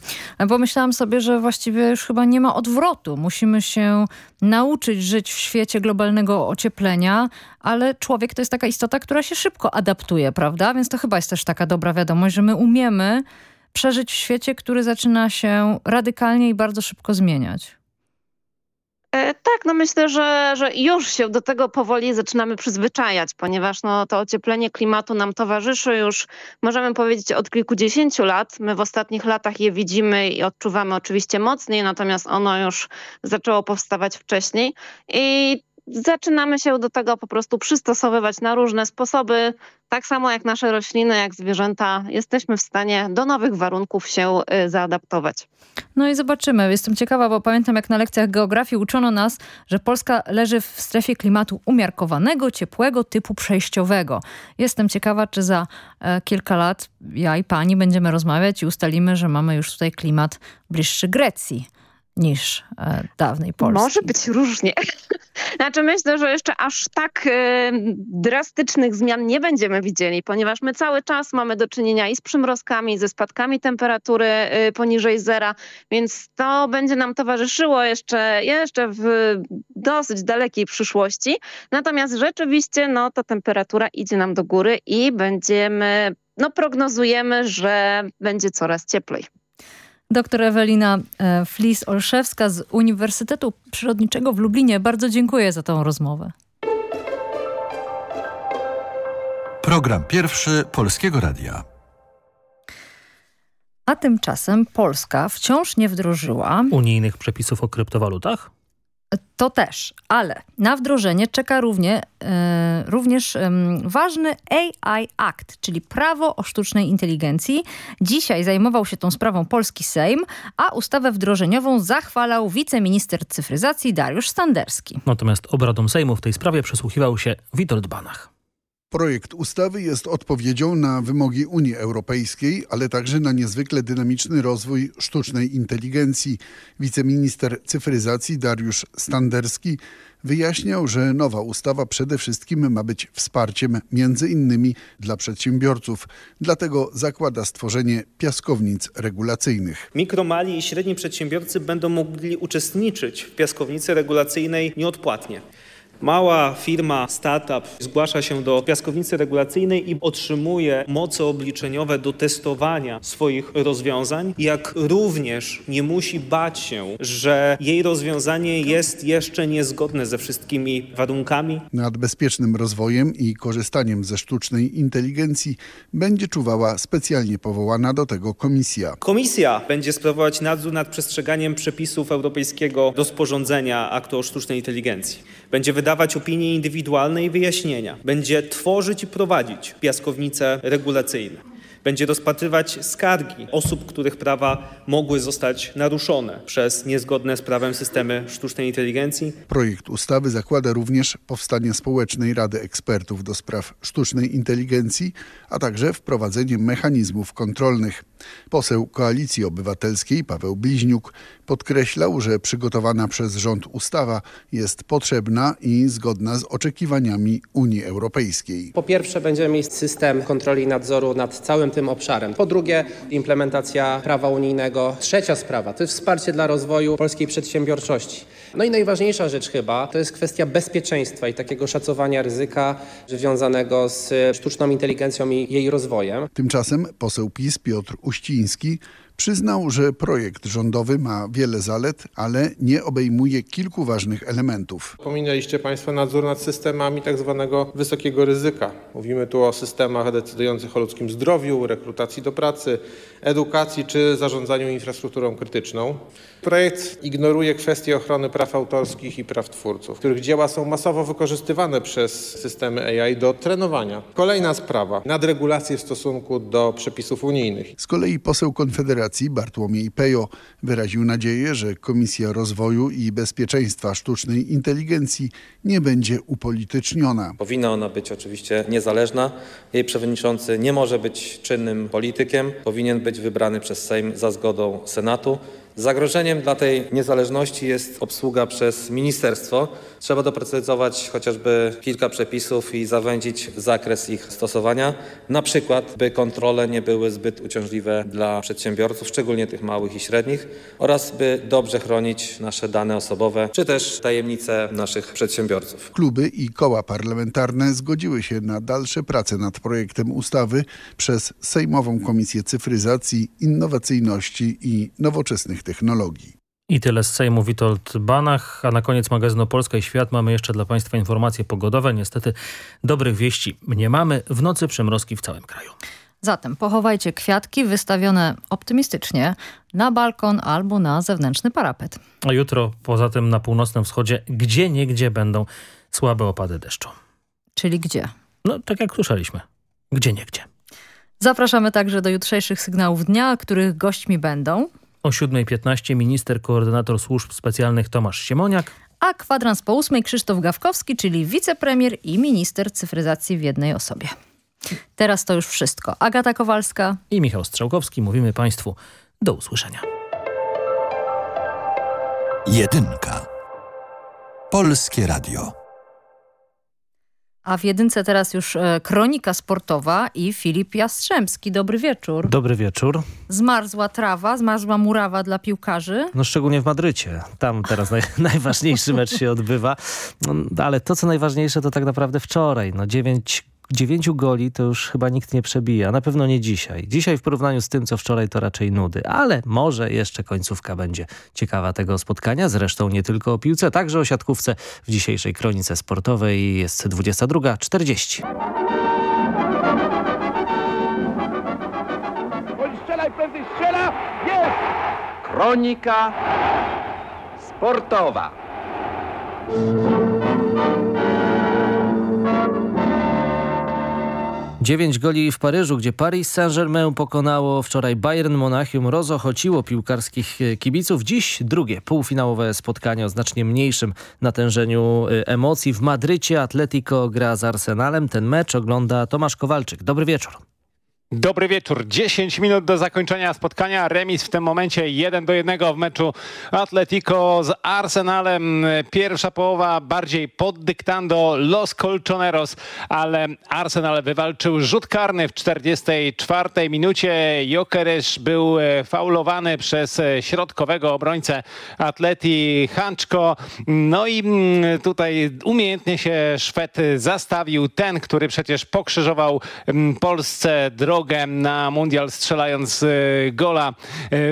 pomyślałam sobie, że właściwie już chyba nie ma odwrotu. Musimy się nauczyć żyć w świecie globalnego ocieplenia, ale człowiek to jest taka istota, która się szybko adaptuje, prawda? Więc to chyba jest też taka dobra wiadomość, że my umiemy przeżyć w świecie, który zaczyna się radykalnie i bardzo szybko zmieniać. Tak, no myślę, że, że już się do tego powoli zaczynamy przyzwyczajać, ponieważ no, to ocieplenie klimatu nam towarzyszy już, możemy powiedzieć, od kilkudziesięciu lat. My w ostatnich latach je widzimy i odczuwamy oczywiście mocniej, natomiast ono już zaczęło powstawać wcześniej. I zaczynamy się do tego po prostu przystosowywać na różne sposoby. Tak samo jak nasze rośliny, jak zwierzęta, jesteśmy w stanie do nowych warunków się y, zaadaptować. No i zobaczymy. Jestem ciekawa, bo pamiętam jak na lekcjach geografii uczono nas, że Polska leży w strefie klimatu umiarkowanego, ciepłego, typu przejściowego. Jestem ciekawa, czy za e, kilka lat ja i pani będziemy rozmawiać i ustalimy, że mamy już tutaj klimat bliższy Grecji niż e, dawnej Polski. Może być różnie. Znaczy myślę, że jeszcze aż tak e, drastycznych zmian nie będziemy widzieli, ponieważ my cały czas mamy do czynienia i z przymrozkami, ze spadkami temperatury e, poniżej zera, więc to będzie nam towarzyszyło jeszcze, jeszcze w dosyć dalekiej przyszłości. Natomiast rzeczywiście no, ta temperatura idzie nam do góry i będziemy, no prognozujemy, że będzie coraz cieplej. Doktor Ewelina e, Flis-Olszewska z Uniwersytetu Przyrodniczego w Lublinie. Bardzo dziękuję za tą rozmowę. Program pierwszy Polskiego Radia. A tymczasem Polska wciąż nie wdrożyła unijnych przepisów o kryptowalutach? To też, ale na wdrożenie czeka równie, e, również ważny AI Act, czyli prawo o sztucznej inteligencji. Dzisiaj zajmował się tą sprawą polski Sejm, a ustawę wdrożeniową zachwalał wiceminister cyfryzacji Dariusz Standerski. Natomiast obradom Sejmu w tej sprawie przysłuchiwał się Witold Banach. Projekt ustawy jest odpowiedzią na wymogi Unii Europejskiej, ale także na niezwykle dynamiczny rozwój sztucznej inteligencji. Wiceminister cyfryzacji Dariusz Standerski wyjaśniał, że nowa ustawa przede wszystkim ma być wsparciem między innymi dla przedsiębiorców. Dlatego zakłada stworzenie piaskownic regulacyjnych. Mikro, mali i średni przedsiębiorcy będą mogli uczestniczyć w piaskownicy regulacyjnej nieodpłatnie. Mała firma, startup zgłasza się do piaskownicy regulacyjnej i otrzymuje moce obliczeniowe do testowania swoich rozwiązań, jak również nie musi bać się, że jej rozwiązanie jest jeszcze niezgodne ze wszystkimi warunkami. Nad bezpiecznym rozwojem i korzystaniem ze sztucznej inteligencji będzie czuwała specjalnie powołana do tego komisja. Komisja będzie sprawować nadzór nad przestrzeganiem przepisów europejskiego rozporządzenia aktu o sztucznej inteligencji. Będzie wydawać opinie indywidualne i wyjaśnienia. Będzie tworzyć i prowadzić piaskownice regulacyjne będzie rozpatrywać skargi osób, których prawa mogły zostać naruszone przez niezgodne z prawem systemy sztucznej inteligencji. Projekt ustawy zakłada również powstanie społecznej Rady Ekspertów do spraw sztucznej inteligencji, a także wprowadzenie mechanizmów kontrolnych. Poseł Koalicji Obywatelskiej Paweł Bliźniuk podkreślał, że przygotowana przez rząd ustawa jest potrzebna i zgodna z oczekiwaniami Unii Europejskiej. Po pierwsze będziemy mieć system kontroli i nadzoru nad całym tym obszarem. Po drugie implementacja prawa unijnego. Trzecia sprawa to jest wsparcie dla rozwoju polskiej przedsiębiorczości. No i najważniejsza rzecz chyba to jest kwestia bezpieczeństwa i takiego szacowania ryzyka związanego z sztuczną inteligencją i jej rozwojem. Tymczasem poseł PiS Piotr Uściński Przyznał, że projekt rządowy ma wiele zalet, ale nie obejmuje kilku ważnych elementów. Pominęliście Państwo nadzór nad systemami tak zwanego wysokiego ryzyka. Mówimy tu o systemach decydujących o ludzkim zdrowiu, rekrutacji do pracy, edukacji czy zarządzaniu infrastrukturą krytyczną. Projekt ignoruje kwestie ochrony praw autorskich i praw twórców, których dzieła są masowo wykorzystywane przez systemy AI do trenowania. Kolejna sprawa, nadregulacje w stosunku do przepisów unijnych. Z kolei poseł Konfederacji Bartłomiej Pejo wyraził nadzieję, że Komisja Rozwoju i Bezpieczeństwa Sztucznej Inteligencji nie będzie upolityczniona. Powinna ona być oczywiście niezależna. Jej przewodniczący nie może być czynnym politykiem. Powinien być wybrany przez Sejm za zgodą Senatu Zagrożeniem dla tej niezależności jest obsługa przez ministerstwo. Trzeba doprecyzować chociażby kilka przepisów i zawęzić zakres ich stosowania, na przykład by kontrole nie były zbyt uciążliwe dla przedsiębiorców, szczególnie tych małych i średnich oraz by dobrze chronić nasze dane osobowe czy też tajemnice naszych przedsiębiorców. Kluby i koła parlamentarne zgodziły się na dalsze prace nad projektem ustawy przez Sejmową Komisję Cyfryzacji, Innowacyjności i Nowoczesnych Technologii. I tyle z Sejmu Witold Banach, a na koniec magazynu Polska i Świat mamy jeszcze dla Państwa informacje pogodowe. Niestety dobrych wieści nie mamy. W nocy przymrozki w całym kraju. Zatem pochowajcie kwiatki wystawione optymistycznie na balkon albo na zewnętrzny parapet. A jutro poza tym na północnym wschodzie gdzie niegdzie będą słabe opady deszczu. Czyli gdzie? No tak jak słyszeliśmy. Gdzie niegdzie. Zapraszamy także do jutrzejszych sygnałów dnia, których gośćmi będą o 7.15 minister koordynator służb specjalnych Tomasz Siemoniak. A kwadrans po ósmej Krzysztof Gawkowski, czyli wicepremier i minister cyfryzacji w jednej osobie. Teraz to już wszystko. Agata Kowalska i Michał Strzałkowski. Mówimy Państwu do usłyszenia. Jedynka. Polskie Radio. A w jedynce teraz już e, kronika sportowa i Filip Jastrzębski. Dobry wieczór. Dobry wieczór. Zmarzła trawa, zmarzła murawa dla piłkarzy. No szczególnie w Madrycie. Tam teraz naj, najważniejszy mecz się odbywa. No, ale to co najważniejsze to tak naprawdę wczoraj. No dziewięć dziewięciu goli to już chyba nikt nie przebija. Na pewno nie dzisiaj. Dzisiaj w porównaniu z tym, co wczoraj, to raczej nudy. Ale może jeszcze końcówka będzie ciekawa tego spotkania. Zresztą nie tylko o piłce, także o siatkówce w dzisiejszej kronice sportowej. Jest 22.40. Strzelaj prędzej, strzela! Jest! Kronika sportowa. Dziewięć goli w Paryżu, gdzie Paris Saint-Germain pokonało wczoraj Bayern Monachium, rozochociło piłkarskich e, kibiców. Dziś drugie półfinałowe spotkanie o znacznie mniejszym natężeniu e, emocji. W Madrycie Atletico gra z Arsenalem. Ten mecz ogląda Tomasz Kowalczyk. Dobry wieczór. Dobry wieczór. 10 minut do zakończenia spotkania. Remis w tym momencie 1 do 1 w meczu Atletico z Arsenalem. Pierwsza połowa bardziej pod dyktando Los Colchoneros, ale Arsenal wywalczył rzut karny w 44 minucie. Jokeres był e, faulowany przez e, środkowego obrońcę Atleti Hanczko. No i mm, tutaj umiejętnie się Szwed zastawił. Ten, który przecież pokrzyżował mm, Polsce drogę drogę na mundial strzelając e, gola e,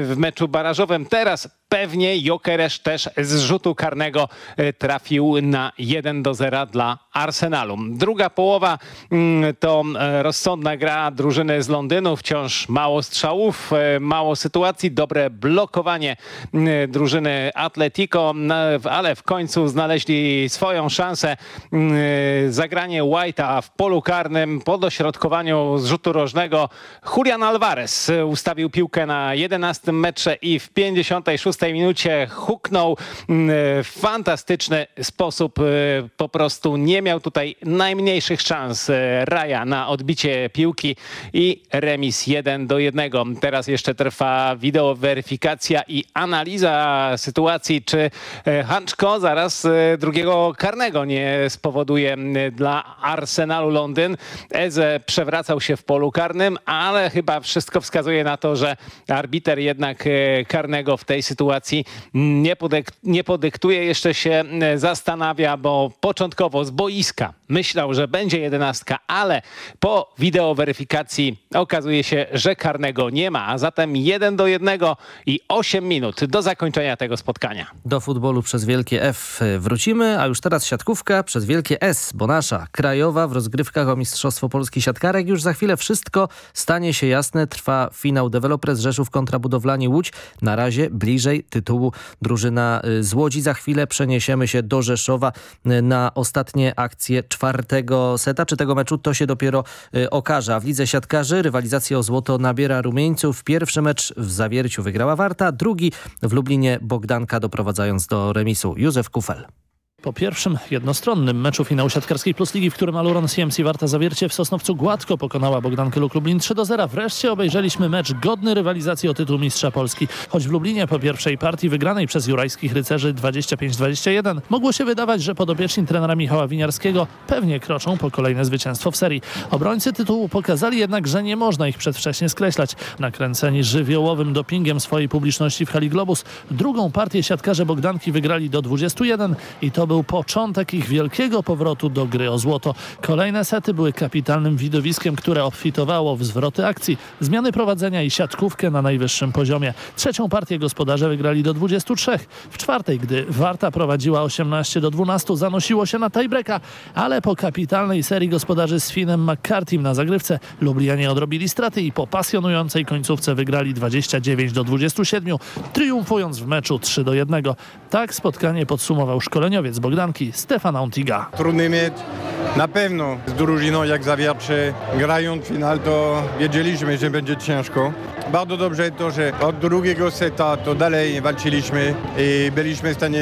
w meczu barażowym. Teraz pewnie Jokeresz też z rzutu karnego e, trafił na 1 do 0 dla Arsenalu. Druga połowa mm, to rozsądna gra drużyny z Londynu. Wciąż mało strzałów, mało sytuacji, dobre blokowanie mm, drużyny Atletico, ale w końcu znaleźli swoją szansę. Mm, zagranie White'a w polu karnym po dośrodkowaniu z rzutu rożnego Julian Alvarez ustawił piłkę na 11 metrze i w 56 minucie huknął mm, w fantastyczny sposób. E, po prostu nie miał tutaj najmniejszych szans e, Raja na odbicie piłki i remis 1 do 1. Teraz jeszcze trwa wideoweryfikacja i analiza sytuacji, czy e, Hanczko zaraz drugiego karnego nie spowoduje dla Arsenalu Londyn. Eze przewracał się w polu karnym ale chyba wszystko wskazuje na to, że arbiter jednak e, karnego w tej sytuacji podek nie podyktuje. Jeszcze się e, zastanawia, bo początkowo z boiska myślał, że będzie jedenastka, ale po wideoweryfikacji okazuje się, że karnego nie ma, a zatem 1 do 1 i 8 minut do zakończenia tego spotkania. Do futbolu przez wielkie F wrócimy, a już teraz siatkówka przez wielkie S, bo nasza krajowa w rozgrywkach o Mistrzostwo Polski Siatkarek już za chwilę wszystko stanie się jasne. Trwa finał Developers Rzeszów kontra Budowlani Łódź. Na razie bliżej tytułu drużyna y, z Łodzi. Za chwilę przeniesiemy się do Rzeszowa y, na ostatnie akcje czwartego seta. Czy tego meczu to się dopiero y, okaże. W lidze siatkarzy rywalizacja o złoto nabiera rumieńców. Pierwszy mecz w Zawierciu wygrała Warta, drugi w Lublinie Bogdanka doprowadzając do remisu. Józef Kufel. Po pierwszym jednostronnym meczu finału siatkarskiej Plus Ligi, w którym Aluron CMC Warta Zawiercie w Sosnowcu gładko pokonała Bogdankę Luk Lublin 3 do 0. Wreszcie obejrzeliśmy mecz godny rywalizacji o tytuł mistrza Polski. Choć w Lublinie po pierwszej partii wygranej przez jurajskich rycerzy 25-21 mogło się wydawać, że podopieczni trenera Michała Winiarskiego pewnie kroczą po kolejne zwycięstwo w serii. Obrońcy tytułu pokazali jednak, że nie można ich przedwcześnie skreślać. Nakręceni żywiołowym dopingiem swojej publiczności w hali Globus, drugą partię siatkarze Bogdanki wygrali do 21 i to był początek ich wielkiego powrotu do gry o złoto. Kolejne sety były kapitalnym widowiskiem, które obfitowało w zwroty akcji, zmiany prowadzenia i siatkówkę na najwyższym poziomie. Trzecią partię gospodarze wygrali do 23. W czwartej, gdy Warta prowadziła 18 do 12, zanosiło się na tiebreaka, ale po kapitalnej serii gospodarzy z Finem McCarthy na zagrywce Lublianie odrobili straty i po pasjonującej końcówce wygrali 29 do 27, triumfując w meczu 3 do 1. Tak spotkanie podsumował szkoleniowiec Bogdanki Stefan Ontiga. Trudny mecz. Na pewno z drużyną jak Zawiercie grając finał to wiedzieliśmy, że będzie ciężko. Bardzo dobrze to, że od drugiego seta to dalej walczyliśmy i byliśmy w stanie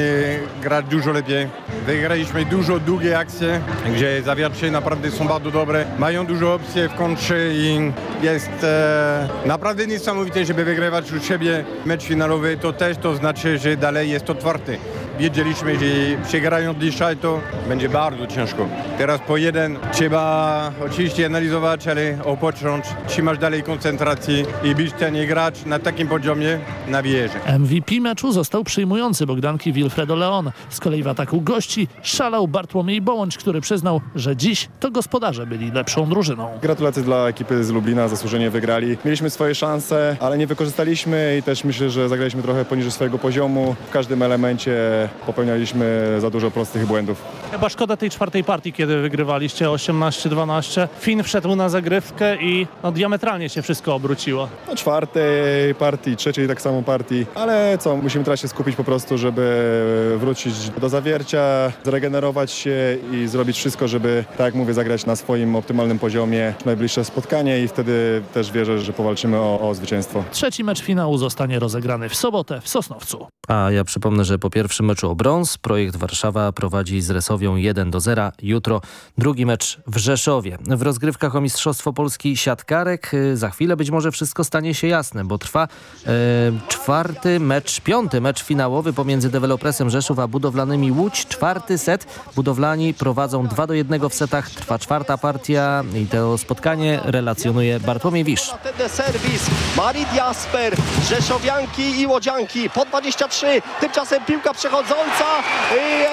grać dużo lepiej. Wygraliśmy dużo długie akcje, gdzie Zawiercie naprawdę są bardzo dobre. Mają dużo opcji w kontrze i jest e, naprawdę niesamowite, żeby wygrywać u siebie mecz finalowy. To też to znaczy, że dalej jest otwarty wiedzieliśmy, że przegrając dzisiaj to będzie bardzo ciężko. Teraz po jeden trzeba oczywiście analizować, ale opocząć, trzymać dalej koncentracji i być ten grać na takim poziomie na wieży. MVP meczu został przyjmujący Bogdanki Wilfredo Leon. Z kolei w ataku gości szalał Bartłomiej Bołądź, który przyznał, że dziś to gospodarze byli lepszą drużyną. Gratulacje dla ekipy z Lublina, zasłużenie wygrali. Mieliśmy swoje szanse, ale nie wykorzystaliśmy i też myślę, że zagraliśmy trochę poniżej swojego poziomu. W każdym elemencie popełnialiśmy za dużo prostych błędów. Chyba szkoda tej czwartej partii, kiedy wygrywaliście 18-12. Fin wszedł na zagrywkę i no, diametralnie się wszystko obróciło. No, czwartej partii, trzeciej tak samo partii, ale co, musimy teraz się skupić po prostu, żeby wrócić do zawiercia, zregenerować się i zrobić wszystko, żeby, tak jak mówię, zagrać na swoim optymalnym poziomie najbliższe spotkanie i wtedy też wierzę, że powalczymy o, o zwycięstwo. Trzeci mecz finału zostanie rozegrany w sobotę w Sosnowcu. A ja przypomnę, że po pierwszym meczu o brąz projekt Warszawa prowadzi z Resowią 1 do 0. Jutro drugi mecz w Rzeszowie. W rozgrywkach o Mistrzostwo Polski siatkarek y, za chwilę być może wszystko stanie się jasne, bo trwa e, czwarty mecz, piąty mecz finałowy pomiędzy Dewelopresem Rzeszów a Budowlanymi Łódź. Czwarty set. Budowlani prowadzą 2 do 1 w setach. Trwa czwarta partia i to spotkanie relacjonuje Bartłomiej Wisz. Serwis Marit Jasper, Rzeszowianki i Łodzianki po 23. Tymczasem piłka przechodząca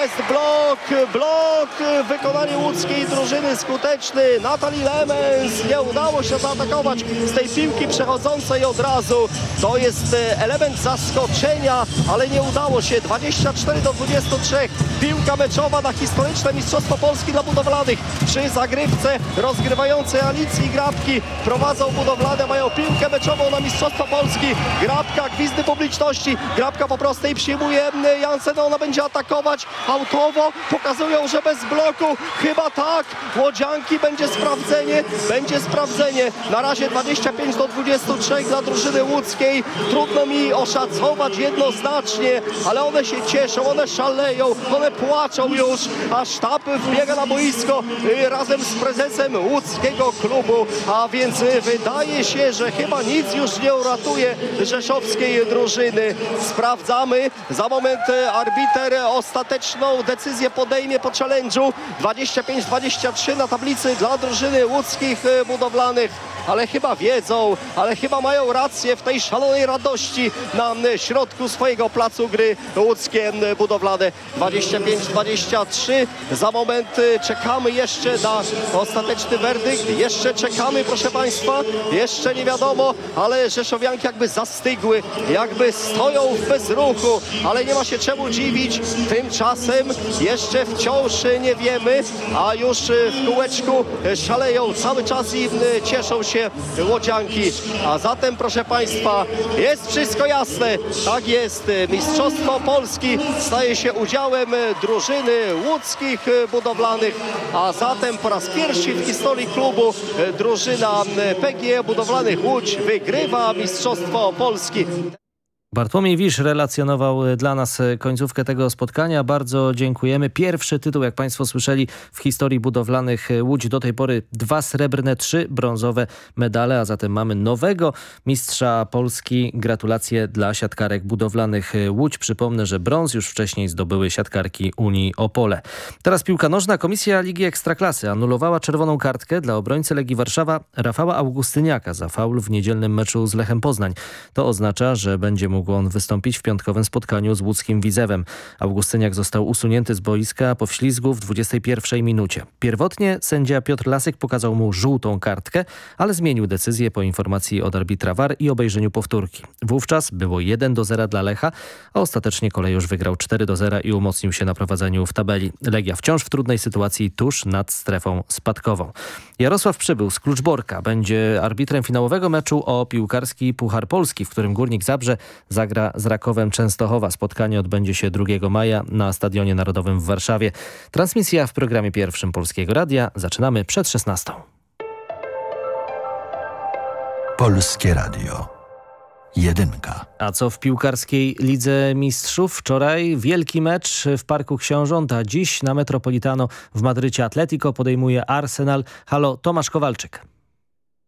jest blok, blok w wykonaniu łódzkiej drużyny skuteczny. Natalii Lemens nie udało się zaatakować z tej piłki przechodzącej od razu. To jest e, element zaskoczenia, ale nie udało się. 24 do 23. Piłka meczowa na historyczne Mistrzostwo Polski dla budowlanych. Przy zagrywce rozgrywającej Alicji Grabki prowadzą budowlane, mają piłkę meczową na Mistrzostwo Polski. Grabka, gwizdy publiczności. Grabka po prostej przyjmuje Jansen, ona będzie atakować autowo. Pokazują, że bez bloku. Chyba tak. Łodzianki będzie sprawdzenie. Będzie sprawdzenie. Na razie 25 do 23 dla drużyny łódzkiej. Trudno mi oszacować jednoznacznie, ale one się cieszą, one szaleją, one płaczą już, a sztab wbiega na boisko y, razem z prezesem łódzkiego klubu, a więc y, wydaje się, że chyba nic już nie uratuje rzeszowskiej drużyny. Sprawdzamy. Za moment y, arbiter ostateczną decyzję podejmie po challenge'u. 25-23 na tablicy dla drużyny łódzkich y, budowlanych. Ale chyba wiedzą, ale chyba mają rację w tej szalonej radości na y, środku swojego placu gry łódzkie y, budowlane. 25-23. Za moment czekamy jeszcze na ostateczny werdykt. Jeszcze czekamy, proszę Państwa. Jeszcze nie wiadomo, ale Rzeszowianki jakby zastygły, jakby stoją w bezruchu, ale nie ma się czemu dziwić. Tymczasem jeszcze wciąż nie wiemy, a już w kółeczku szaleją cały czas i cieszą się łodzianki. A zatem, proszę Państwa, jest wszystko jasne. Tak jest. Mistrzostwo Polski staje się udziałem drużyny łódzkich budowlanych, a zatem po raz pierwszy w historii klubu drużyna PGE Budowlanych Łódź wygrywa Mistrzostwo Polski. Bartłomiej Wisz relacjonował e, dla nas e, końcówkę tego spotkania. Bardzo dziękujemy. Pierwszy tytuł, jak Państwo słyszeli, w historii budowlanych e, Łódź. Do tej pory dwa srebrne, trzy brązowe medale, a zatem mamy nowego mistrza Polski. Gratulacje dla siatkarek budowlanych Łódź. Przypomnę, że brąz już wcześniej zdobyły siatkarki Unii Opole. Teraz piłka nożna. Komisja Ligi Ekstraklasy anulowała czerwoną kartkę dla obrońcy Legii Warszawa Rafała Augustyniaka za faul w niedzielnym meczu z Lechem Poznań. To oznacza, że będzie mógł on wystąpić w piątkowym spotkaniu z łódzkim Widzewem. Augustyniak został usunięty z boiska po wślizgu w 21 minucie. Pierwotnie sędzia Piotr Lasek pokazał mu żółtą kartkę, ale zmienił decyzję po informacji od arbitra VAR i obejrzeniu powtórki. Wówczas było 1 do 0 dla Lecha, a ostatecznie kolejusz wygrał 4 do 0 i umocnił się na prowadzeniu w tabeli. Legia wciąż w trudnej sytuacji tuż nad strefą spadkową. Jarosław Przybył z Kluczborka będzie arbitrem finałowego meczu o piłkarski Puchar Polski, w którym Górnik Zabrze zagra z Rakowem Częstochowa. Spotkanie odbędzie się 2 maja na Stadionie Narodowym w Warszawie. Transmisja w programie pierwszym Polskiego Radia. Zaczynamy przed 16. Polskie Radio. Jedynka. A co w piłkarskiej Lidze Mistrzów? Wczoraj wielki mecz w Parku Książąt, a dziś na Metropolitano w Madrycie Atletico podejmuje Arsenal. Halo, Tomasz Kowalczyk.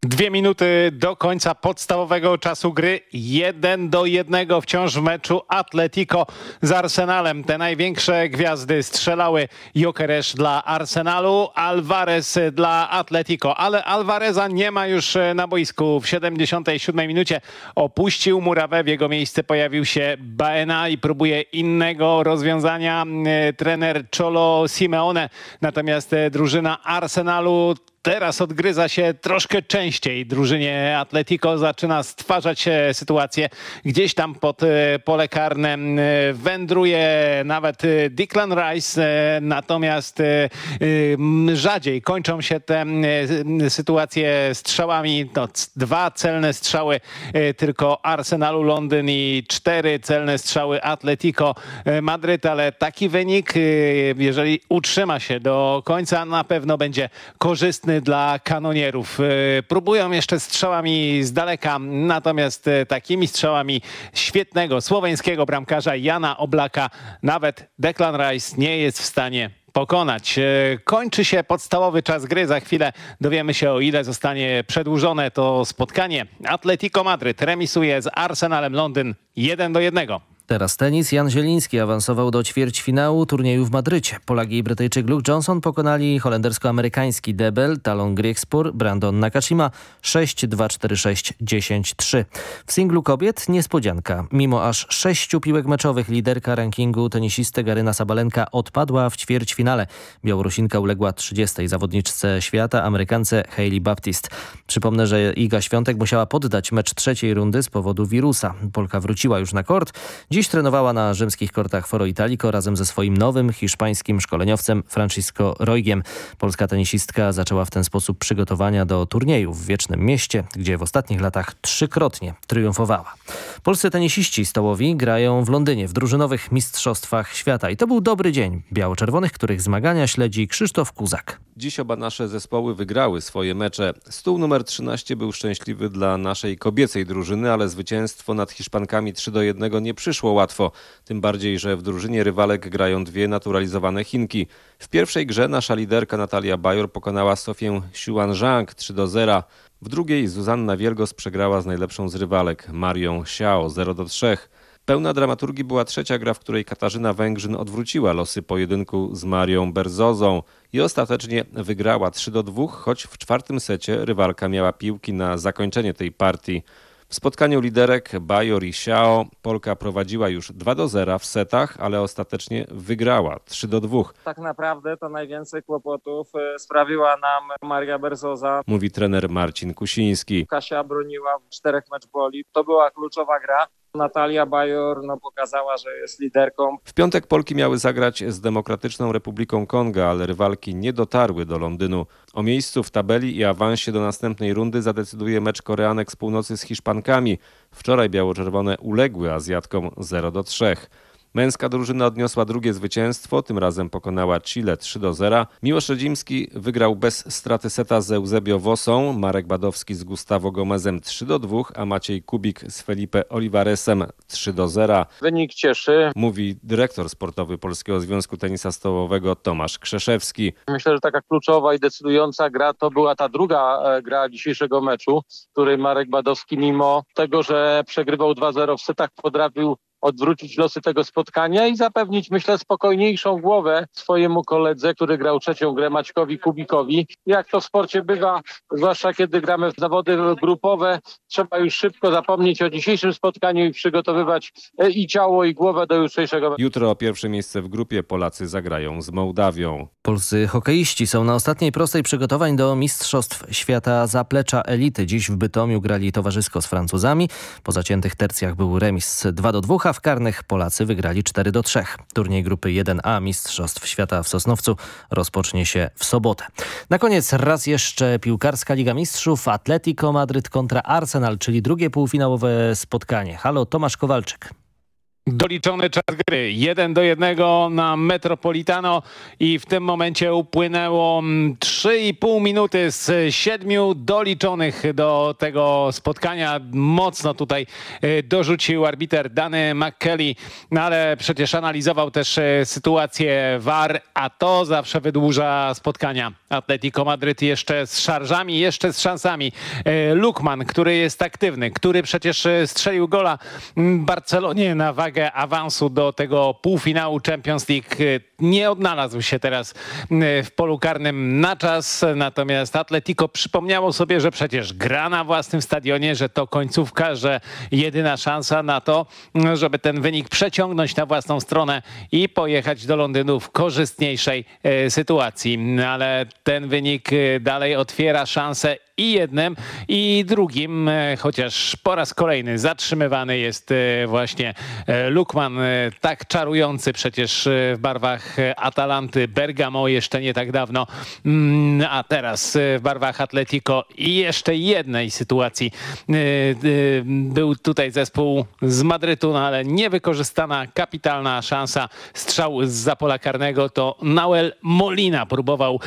Dwie minuty do końca podstawowego czasu gry. Jeden do jednego wciąż w meczu Atletico z Arsenalem. Te największe gwiazdy strzelały Jokeres dla Arsenalu, Alvarez dla Atletico. Ale Alvareza nie ma już na boisku. W 77 minucie opuścił murawę. W jego miejsce pojawił się Baena i próbuje innego rozwiązania trener Cholo Simeone. Natomiast drużyna Arsenalu teraz odgryza się troszkę częściej. Drużynie Atletico zaczyna stwarzać sytuację. Gdzieś tam pod e, pole karne e, wędruje nawet e, Declan Rice, natomiast rzadziej kończą się te sytuacje strzałami. No, dwa celne strzały tylko Arsenalu Londyn i cztery celne strzały Atletico Madryt, ale taki wynik, jeżeli utrzyma się do końca, na pewno będzie korzystny dla kanonierów. E, próbują jeszcze strzałami z daleka, natomiast e, takimi strzałami świetnego słoweńskiego bramkarza Jana Oblaka nawet Declan Rice nie jest w stanie pokonać. E, kończy się podstawowy czas gry. Za chwilę dowiemy się o ile zostanie przedłużone to spotkanie. Atletico Madryt remisuje z Arsenalem Londyn 1 do 1. Teraz tenis. Jan Zieliński awansował do ćwierćfinału turnieju w Madrycie. Polagi i Brytyjczyk Luke Johnson pokonali holendersko-amerykański Debel, Talon Griegspur, Brandon Nakashima 6-2-4-6-10-3. W singlu kobiet niespodzianka. Mimo aż sześciu piłek meczowych liderka rankingu tenisisty Garyna Sabalenka odpadła w ćwierćfinale. Białorusinka uległa 30. zawodniczce świata, Amerykance Hailey Baptist. Przypomnę, że Iga Świątek musiała poddać mecz trzeciej rundy z powodu wirusa. Polka wróciła już na kort. Dziś trenowała na rzymskich kortach Foro Italico razem ze swoim nowym hiszpańskim szkoleniowcem Francisco Roigiem. Polska tenisistka zaczęła w ten sposób przygotowania do turnieju w Wiecznym Mieście, gdzie w ostatnich latach trzykrotnie triumfowała. Polscy tenisiści stołowi grają w Londynie w drużynowych mistrzostwach świata i to był dobry dzień biało-czerwonych, których zmagania śledzi Krzysztof Kuzak. Dziś oba nasze zespoły wygrały swoje mecze. Stół numer 13 był szczęśliwy dla naszej kobiecej drużyny, ale zwycięstwo nad Hiszpankami 3 do 1 nie przyszło łatwo. Tym bardziej, że w drużynie rywalek grają dwie naturalizowane Chinki. W pierwszej grze nasza liderka Natalia Bajor pokonała Sofię Xuanzhang 3 do 0. W drugiej Zuzanna Wielgos przegrała z najlepszą z rywalek, Marią Xiao 0 do 3. Pełna dramaturgii była trzecia gra, w której Katarzyna Węgrzyn odwróciła losy pojedynku z Marią Berzozą i ostatecznie wygrała 3 do 2, choć w czwartym secie rywalka miała piłki na zakończenie tej partii. W spotkaniu liderek Bajor i Xiao Polka prowadziła już 2 do 0 w setach, ale ostatecznie wygrała 3 do 2. Tak naprawdę to najwięcej kłopotów e, sprawiła nam Maria Berzoza. Mówi trener Marcin Kusiński. Kasia broniła w czterech meczboli. To była kluczowa gra. Natalia Bajor no, pokazała, że jest liderką. W piątek Polki miały zagrać z Demokratyczną Republiką Konga, ale rywalki nie dotarły do Londynu. O miejscu w tabeli i awansie do następnej rundy zadecyduje mecz Koreanek z północy z Hiszpankami. Wczoraj biało-czerwone uległy Azjatkom 0 do 3. Męska drużyna odniosła drugie zwycięstwo, tym razem pokonała Chile 3 do 0. Miłosz Radzimski wygrał bez straty seta z Eusebio Wosą, Marek Badowski z Gustavo Gomezem 3 do 2, a Maciej Kubik z Felipe Olivaresem 3 do 0. Wynik cieszy. Mówi dyrektor sportowy Polskiego Związku Tenisa Stołowego Tomasz Krzeszewski. Myślę, że taka kluczowa i decydująca gra to była ta druga e, gra dzisiejszego meczu, w której Marek Badowski mimo tego, że przegrywał 2-0 w setach potrafił odwrócić losy tego spotkania i zapewnić, myślę, spokojniejszą głowę swojemu koledze, który grał trzecią grę Maćkowi Kubikowi. Jak to w sporcie bywa, zwłaszcza kiedy gramy w zawody grupowe, trzeba już szybko zapomnieć o dzisiejszym spotkaniu i przygotowywać e, i ciało, i głowę do jutrzejszego. Jutro o pierwsze miejsce w grupie Polacy zagrają z Mołdawią. Polscy hokeiści są na ostatniej prostej przygotowań do Mistrzostw Świata Zaplecza Elity. Dziś w Bytomiu grali towarzysko z Francuzami. Po zaciętych tercjach był remis 2 do 2, a w karnych Polacy wygrali 4 do 3. Turniej grupy 1A Mistrzostw Świata w Sosnowcu rozpocznie się w sobotę. Na koniec raz jeszcze piłkarska Liga Mistrzów Atletico Madryt kontra Arsenal, czyli drugie półfinałowe spotkanie. Halo, Tomasz Kowalczyk. Doliczony czas gry. 1 do 1 na Metropolitano i w tym momencie upłynęło 3,5 minuty z 7 doliczonych do tego spotkania. Mocno tutaj e, dorzucił arbiter Dany McKelly, no ale przecież analizował też e, sytuację VAR, a to zawsze wydłuża spotkania. Atletico Madryt jeszcze z szarżami, jeszcze z szansami. E, Lukman, który jest aktywny, który przecież strzelił gola Barcelonie na wagę awansu do tego półfinału Champions League nie odnalazł się teraz w polu karnym na czas, natomiast Atletico przypomniało sobie, że przecież gra na własnym stadionie, że to końcówka, że jedyna szansa na to, żeby ten wynik przeciągnąć na własną stronę i pojechać do Londynu w korzystniejszej sytuacji. Ale ten wynik dalej otwiera szansę i jednym, i drugim, chociaż po raz kolejny zatrzymywany jest właśnie Lukman, tak czarujący przecież w barwach Atalanty Bergamo jeszcze nie tak dawno, a teraz w barwach Atletico i jeszcze jednej sytuacji. Był tutaj zespół z Madrytu, no ale niewykorzystana kapitalna szansa, strzał z zapola karnego to Nauel Molina próbował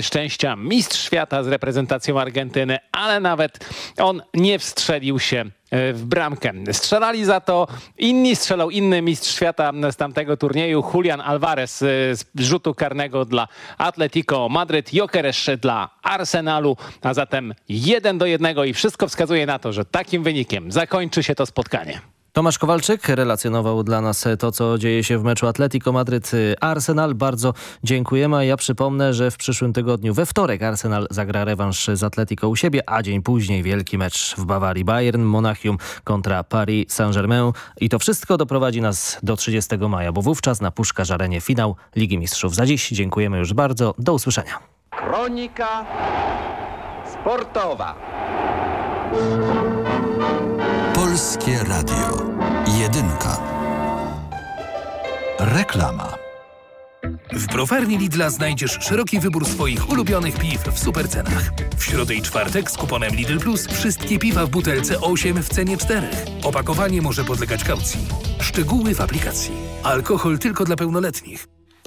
szczęścia. Mistrz świata z reprezentacją Argentyny, ale nawet on nie wstrzelił się w bramkę. Strzelali za to inni, strzelał inny mistrz świata z tamtego turnieju, Julian Alvarez z rzutu karnego dla Atletico Madryt, Jokeres dla Arsenalu, a zatem 1 do 1 i wszystko wskazuje na to, że takim wynikiem zakończy się to spotkanie. Tomasz Kowalczyk relacjonował dla nas to, co dzieje się w meczu Atletico Madryt-Arsenal. Bardzo dziękujemy. A ja przypomnę, że w przyszłym tygodniu we wtorek Arsenal zagra rewanż z Atletico u siebie, a dzień później wielki mecz w Bawarii Bayern Monachium kontra Paris Saint-Germain. I to wszystko doprowadzi nas do 30 maja, bo wówczas na Puszka Żarenie finał Ligi Mistrzów. Za dziś dziękujemy już bardzo. Do usłyszenia. Kronika sportowa. Polskie Radio. Jedynka. Reklama. W browarni Lidla znajdziesz szeroki wybór swoich ulubionych piw w supercenach. W środę i czwartek z kuponem Lidl Plus wszystkie piwa w butelce 8 w cenie 4. Opakowanie może podlegać kaucji. Szczegóły w aplikacji. Alkohol tylko dla pełnoletnich.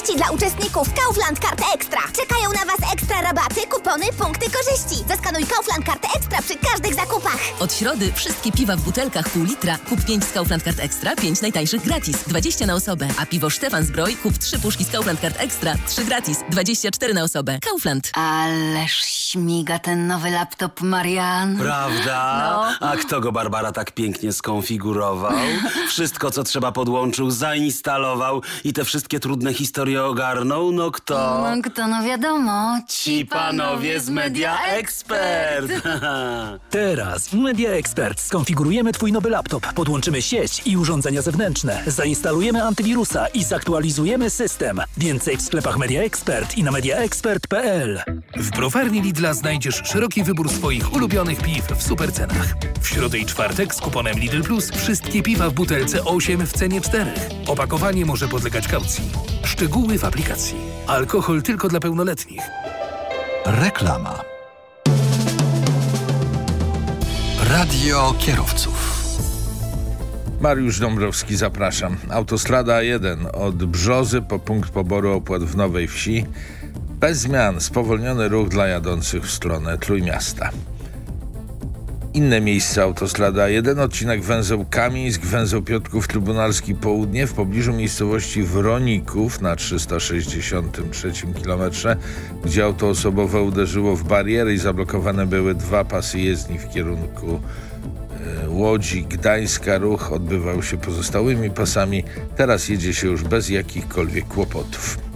Wiadomości dla uczestników Kaufland Kart Ekstra. Czekają na Was ekstra rabaty, kupony, punkty korzyści. Zaskanuj Kaufland Kart Ekstra przy każdych zakupach. Od środy wszystkie piwa w butelkach pół litra. Kup 5 z Kaufland Kart Ekstra, 5 najtańszych gratis, 20 na osobę. A piwo Stefan Zbroj kup 3 puszki z Kaufland Kart Ekstra, 3 gratis, 24 na osobę. Kaufland. Ależ śmiga ten nowy laptop, Marian. Prawda? No. A kto go, Barbara, tak pięknie skonfigurował? Wszystko, co trzeba podłączył, zainstalował i te wszystkie trudne historie nie ogarnął, no kto? No kto, no wiadomo. Ci panowie z Media Expert. Teraz w Media Expert skonfigurujemy Twój nowy laptop, podłączymy sieć i urządzenia zewnętrzne, zainstalujemy antywirusa i zaktualizujemy system. Więcej w sklepach Media Expert i na mediaexpert.pl. W browarni Lidla znajdziesz szeroki wybór swoich ulubionych piw w supercenach. W środę i czwartek z kuponem Lidl Plus wszystkie piwa w butelce 8 w cenie 4. Opakowanie może podlegać kaucji. Szczegóły w aplikacji. Alkohol tylko dla pełnoletnich. Reklama. Radio kierowców. Mariusz Dąbrowski, zapraszam. Autostrada 1 od Brzozy po punkt poboru opłat w Nowej Wsi. Bez zmian spowolniony ruch dla jadących w stronę Trójmiasta. Inne miejsca autostrada 1, odcinek węzeł Kamińsk, węzeł Piotrków Trybunalski Południe w pobliżu miejscowości Wroników na 363 km, gdzie auto osobowe uderzyło w bariery i zablokowane były dwa pasy jezdni w kierunku e, Łodzi, Gdańska. Ruch odbywał się pozostałymi pasami. Teraz jedzie się już bez jakichkolwiek kłopotów.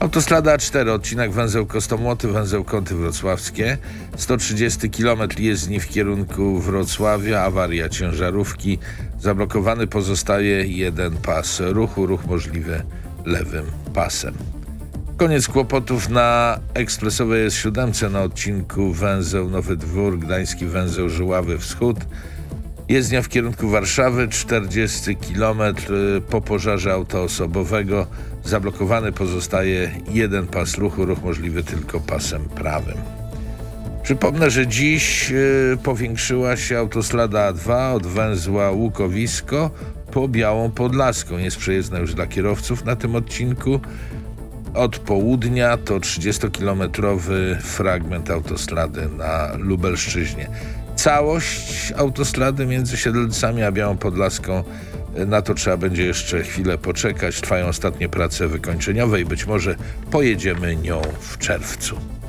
Autostrada A4, odcinek węzeł Kostomłoty, węzeł Kąty Wrocławskie. 130 km jezdni w kierunku Wrocławia, awaria ciężarówki. Zablokowany pozostaje jeden pas ruchu, ruch możliwy lewym pasem. Koniec kłopotów na ekspresowej S7 na odcinku węzeł Nowy Dwór, gdański węzeł Żuławy Wschód. Jezdnia w kierunku Warszawy, 40 km po pożarze auta osobowego. Zablokowany pozostaje jeden pas ruchu, ruch możliwy tylko pasem prawym. Przypomnę, że dziś y, powiększyła się autostrada A2 od węzła Łukowisko po Białą Podlaską. Jest przejezdna już dla kierowców na tym odcinku. Od południa to 30-kilometrowy fragment autostrady na Lubelszczyźnie. Całość autostrady między Siedlcami a Białą Podlaską na to trzeba będzie jeszcze chwilę poczekać. Trwają ostatnie prace wykończeniowe i być może pojedziemy nią w czerwcu.